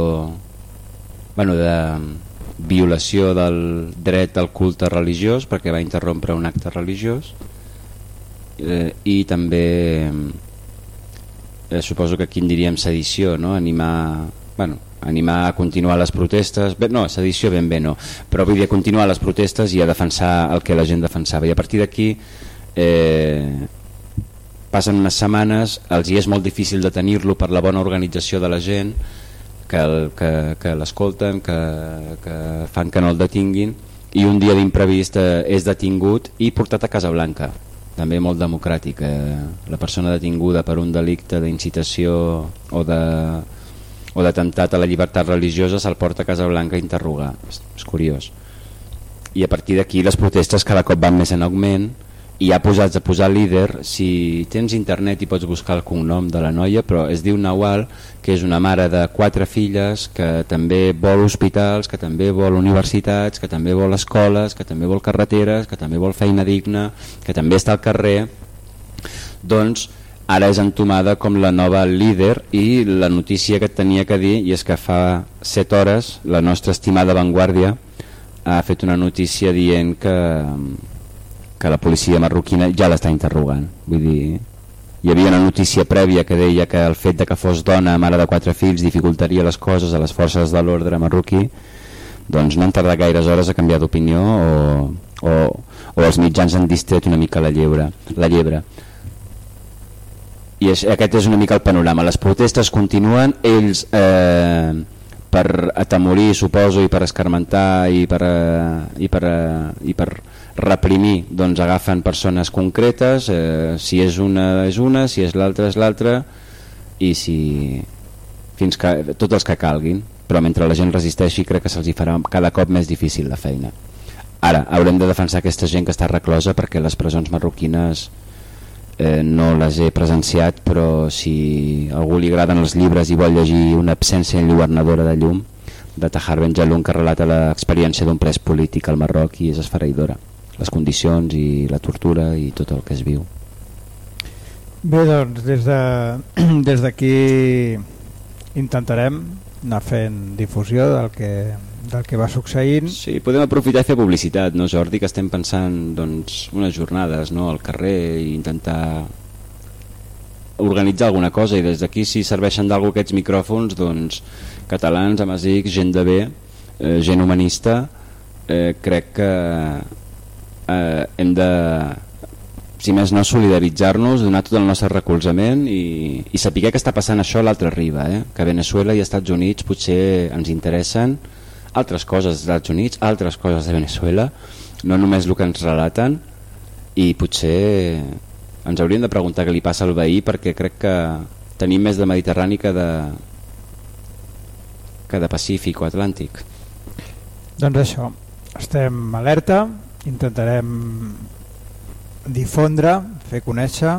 bueno, de violació del dret al culte religiós perquè va interrompre un acte religiós eh, i també eh, suposo que aquí en diríem sedició no? animar bueno, animar a continuar les protestes, bé, no, sedició ben bé no, però vull dir continuar les protestes i a defensar el que la gent defensava. I a partir d'aquí eh, passen unes setmanes, els hi és molt difícil detenir-lo per la bona organització de la gent, que, que, que l'escolten, que, que fan que no el detinguin, i un dia d'imprevist eh, és detingut i portat a Casablanca. També molt democràtic eh, la persona detinguda per un delicte d'incitació o de o d'atemptat a la llibertat religiosa se'l porta a Casablanca a interrogar. És, és curiós. I a partir d'aquí les protestes cada cop van més en augment i ja posats a posar líder. Si tens internet i pots buscar el cognom de la noia però es diu Nawal que és una mare de quatre filles que també vol hospitals, que també vol universitats que també vol escoles, que també vol carreteres que també vol feina digna que també està al carrer. Doncs ara és entomada com la nova líder i la notícia que tenia que dir i és que fa 7 hores la nostra estimada Vanguardia ha fet una notícia dient que, que la policia marroquina ja l'està interrogant. Vull dir, hi havia una notícia prèvia que deia que el fet de que fos dona mare de quatre fills dificultaria les coses a les forces de l'ordre marroquí doncs no han tardat gaires hores a canviar d'opinió o, o, o els mitjans han distret una mica la llebre, la llebre. I aquest és una mica el panorama. Les protestes continuen ells eh, per atemorir suposo i per escarmentar i per, eh, i per, eh, i per reprimir doncs agafen persones concretes eh, si és una és una si és l'altra és l'altra i si fins que tots els que calguin. Però mentre la gent resisteixi crec que se'ls farà cada cop més difícil la feina. Ara haurem de defensar aquesta gent que està reclosa perquè les presons marroquines eh, no les he presenciat però si algú li agraden els llibres i vol llegir una absència enlluernadora de llum de Tahar Ben Jaloun que relata l'experiència d'un pres polític al Marroc i és esfereïdora les condicions i la tortura i tot el que es viu Bé, doncs des de- des d'aquí intentarem anar fent difusió del que, del que va succeint. Sí, podem aprofitar i fer publicitat, no Jordi, que estem pensant doncs, unes jornades no, al carrer i intentar organitzar alguna cosa i des d'aquí si serveixen d'algú aquests micròfons doncs catalans, amasics, gent de bé eh, gent humanista eh, crec que eh, hem de si més no solidaritzar-nos, donar tot el nostre recolzament i, i saber que està passant això a l'altra riba, eh? que Venezuela i Estats Units potser ens interessen altres coses dels Estats Units, altres coses de Venezuela, no només el que ens relaten i potser ens hauríem de preguntar què li passa al veí perquè crec que tenim més de Mediterrani que de, que de Pacífic o Atlàntic. Doncs això, estem alerta, intentarem difondre, fer conèixer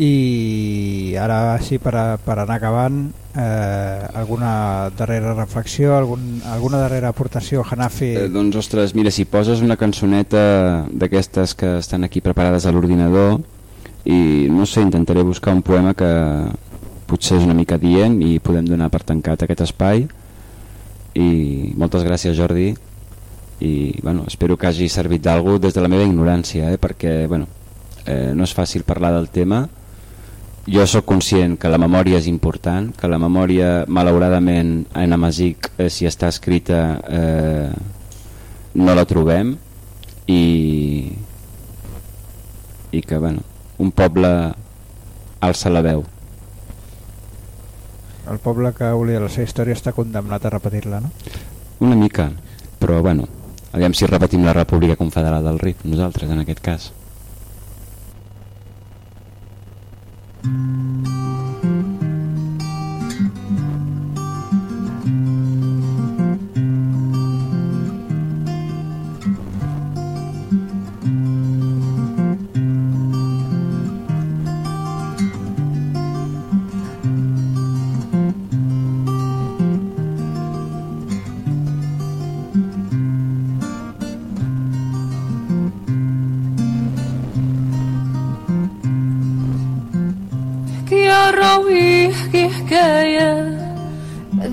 i ara sí per, a, per anar acabant eh, alguna darrera reflexió, algun, alguna darrera aportació, Hanafi? Eh, doncs, ostres, mira, si poses una cançoneta d'aquestes que estan aquí preparades a l'ordinador i, no sé, intentaré buscar un poema que potser és una mica dient i podem donar per tancat aquest espai i moltes gràcies Jordi i bueno, espero que hagi servit d'algú des de la meva ignorància eh, perquè bueno, eh, no és fàcil parlar del tema. Jo sóc conscient que la memòria és important, que la memòria malauradament en Amazic eh, si està escrita eh, no la trobem. I i que bueno, un poble alça la veu. El poble que oblida la seva història està condemnat a repetir-la, no? una mica, però bueno Aviam si repetim la República Confederal del RIF, nosaltres en aquest cas. Mm.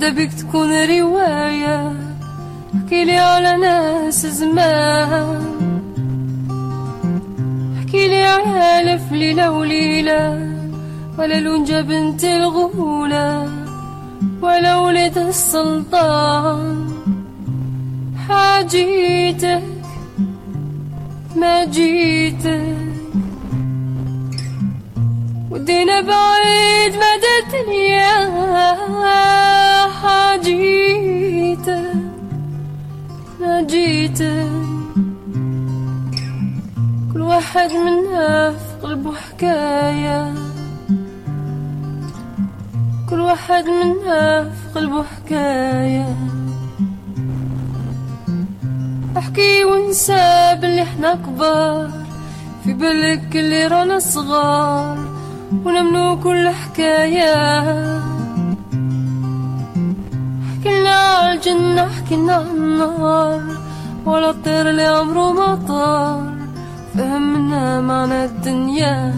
بك تكون رواية. احكي لي على ناس زمان. احكي لي على ألف ليلة وليلة. ولا لونجة بنت الغولة. ولا ولد السلطان. حاجيتك ما جيتك. ودينا بعيد مدى الدنيا حاجيتك ما جيتك كل واحد منا في قلبه حكايه كل واحد منا في قلبه حكاية احكي وانسى باللي إحنا كبار. في بالك اللي رانا صغار ونمنو كل حكاية. حكينا على الجنة حكينا على النار. ولا الطير اللي عمره ما طار فهمنا معنى الدنيا.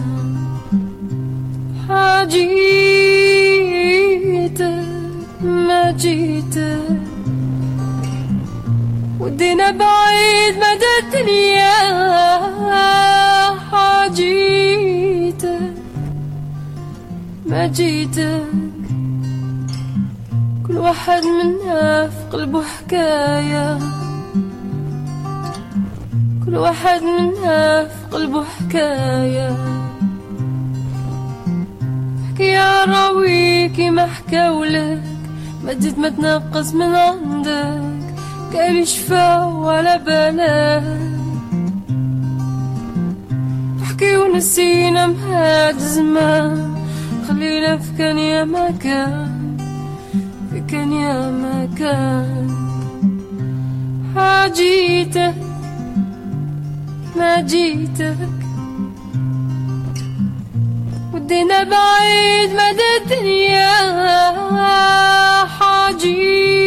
حاجيتك ما جيتك ودينا بعيد مدى الدنيا. حاجيتك ما جيتك كل واحد منا في قلبه حكاية. كل واحد منا في قلبه حكايه يا راويكي ما حكاولك ما تزيد ما تنقص من عندك. كان شفا ولا بالك احكي ونسينا مهاد زمان خلينا في كان يا ما كان في كان. يا ما كان حاجيتك ما جيتك. ودينا بعيد مدى الدنيا حاجيتك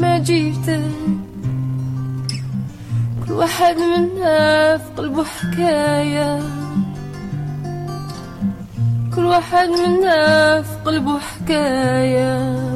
ما جيتك كل واحد منا في قلبه حكاية. كل واحد منا في قلبه حكاية.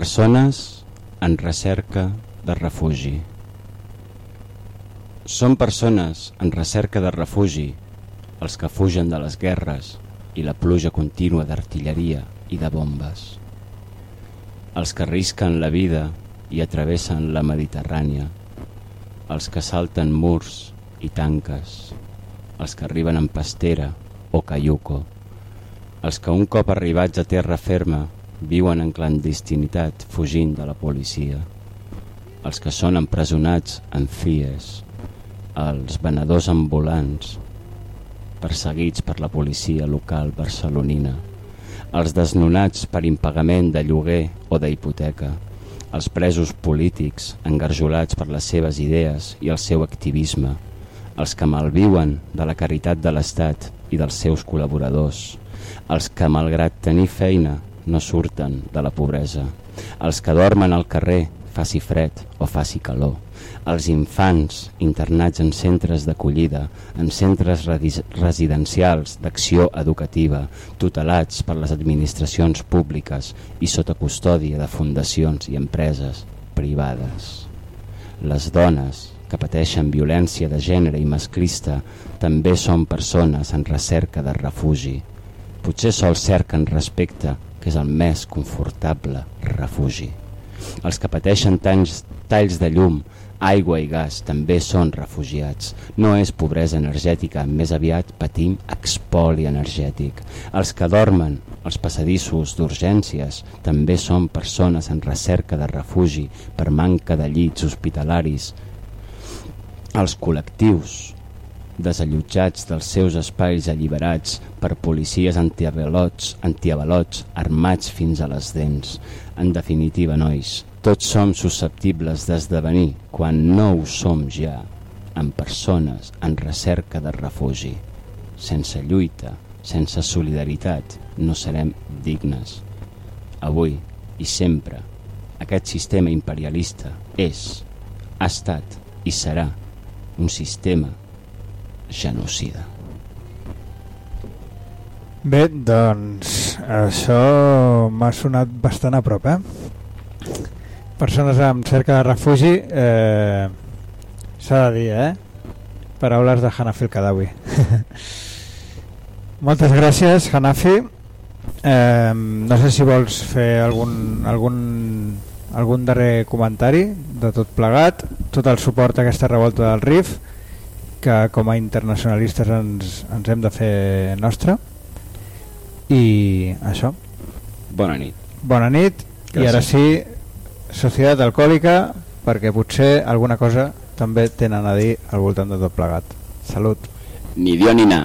Persones en recerca de refugi. Són persones en recerca de refugi els que fugen de les guerres i la pluja contínua d'artilleria i de bombes. Els que arrisquen la vida i travessen la Mediterrània. Els que salten murs i tanques. Els que arriben en pastera o caiuco. Els que un cop arribats a terra ferma viuen en clandestinitat fugint de la policia. Els que són empresonats en FIES, els venedors ambulants, perseguits per la policia local barcelonina, els desnonats per impagament de lloguer o d'hipoteca, els presos polítics engarjolats per les seves idees i el seu activisme, els que malviuen de la caritat de l'Estat i dels seus col·laboradors, els que, malgrat tenir feina, no surten de la pobresa, els que dormen al carrer, faci fred o faci calor, els infants internats en centres d'acollida, en centres residencials d'acció educativa, tutelats per les administracions públiques i sota custòdia de fundacions i empreses privades. Les dones que pateixen violència de gènere i masclista també són persones en recerca de refugi. Potser sols cerquen respecte, que és el més confortable refugi. Els que pateixen talls, talls de llum, aigua i gas també són refugiats. No és pobresa energètica, més aviat patim expoli energètic. Els que dormen als passadissos d'urgències també són persones en recerca de refugi per manca de llits hospitalaris. Els col·lectius desallotjats dels seus espais alliberats per policies antiavalots, antiavalots armats fins a les dents. En definitiva, nois, tots som susceptibles d'esdevenir, quan no ho som ja, en persones en recerca de refugi. Sense lluita, sense solidaritat, no serem dignes. Avui i sempre, aquest sistema imperialista és, ha estat i serà un sistema genocida. Bé, doncs això m'ha sonat bastant a prop, eh? Persones amb cerca de refugi, eh, s'ha de dir, eh? Paraules de Hanafi el Kadawi. Moltes gràcies, Hanafi. Eh, no sé si vols fer algun, algun, algun darrer comentari de tot plegat, tot el suport a aquesta revolta del RIF, que com a internacionalistes ens, ens hem de fer nostra. I això. Bona nit. Bona nit i Gràcies. ara sí, Societat Alcohòlica, perquè potser alguna cosa també tenen a dir al voltant de tot plegat. Salut. Ni dio ni na.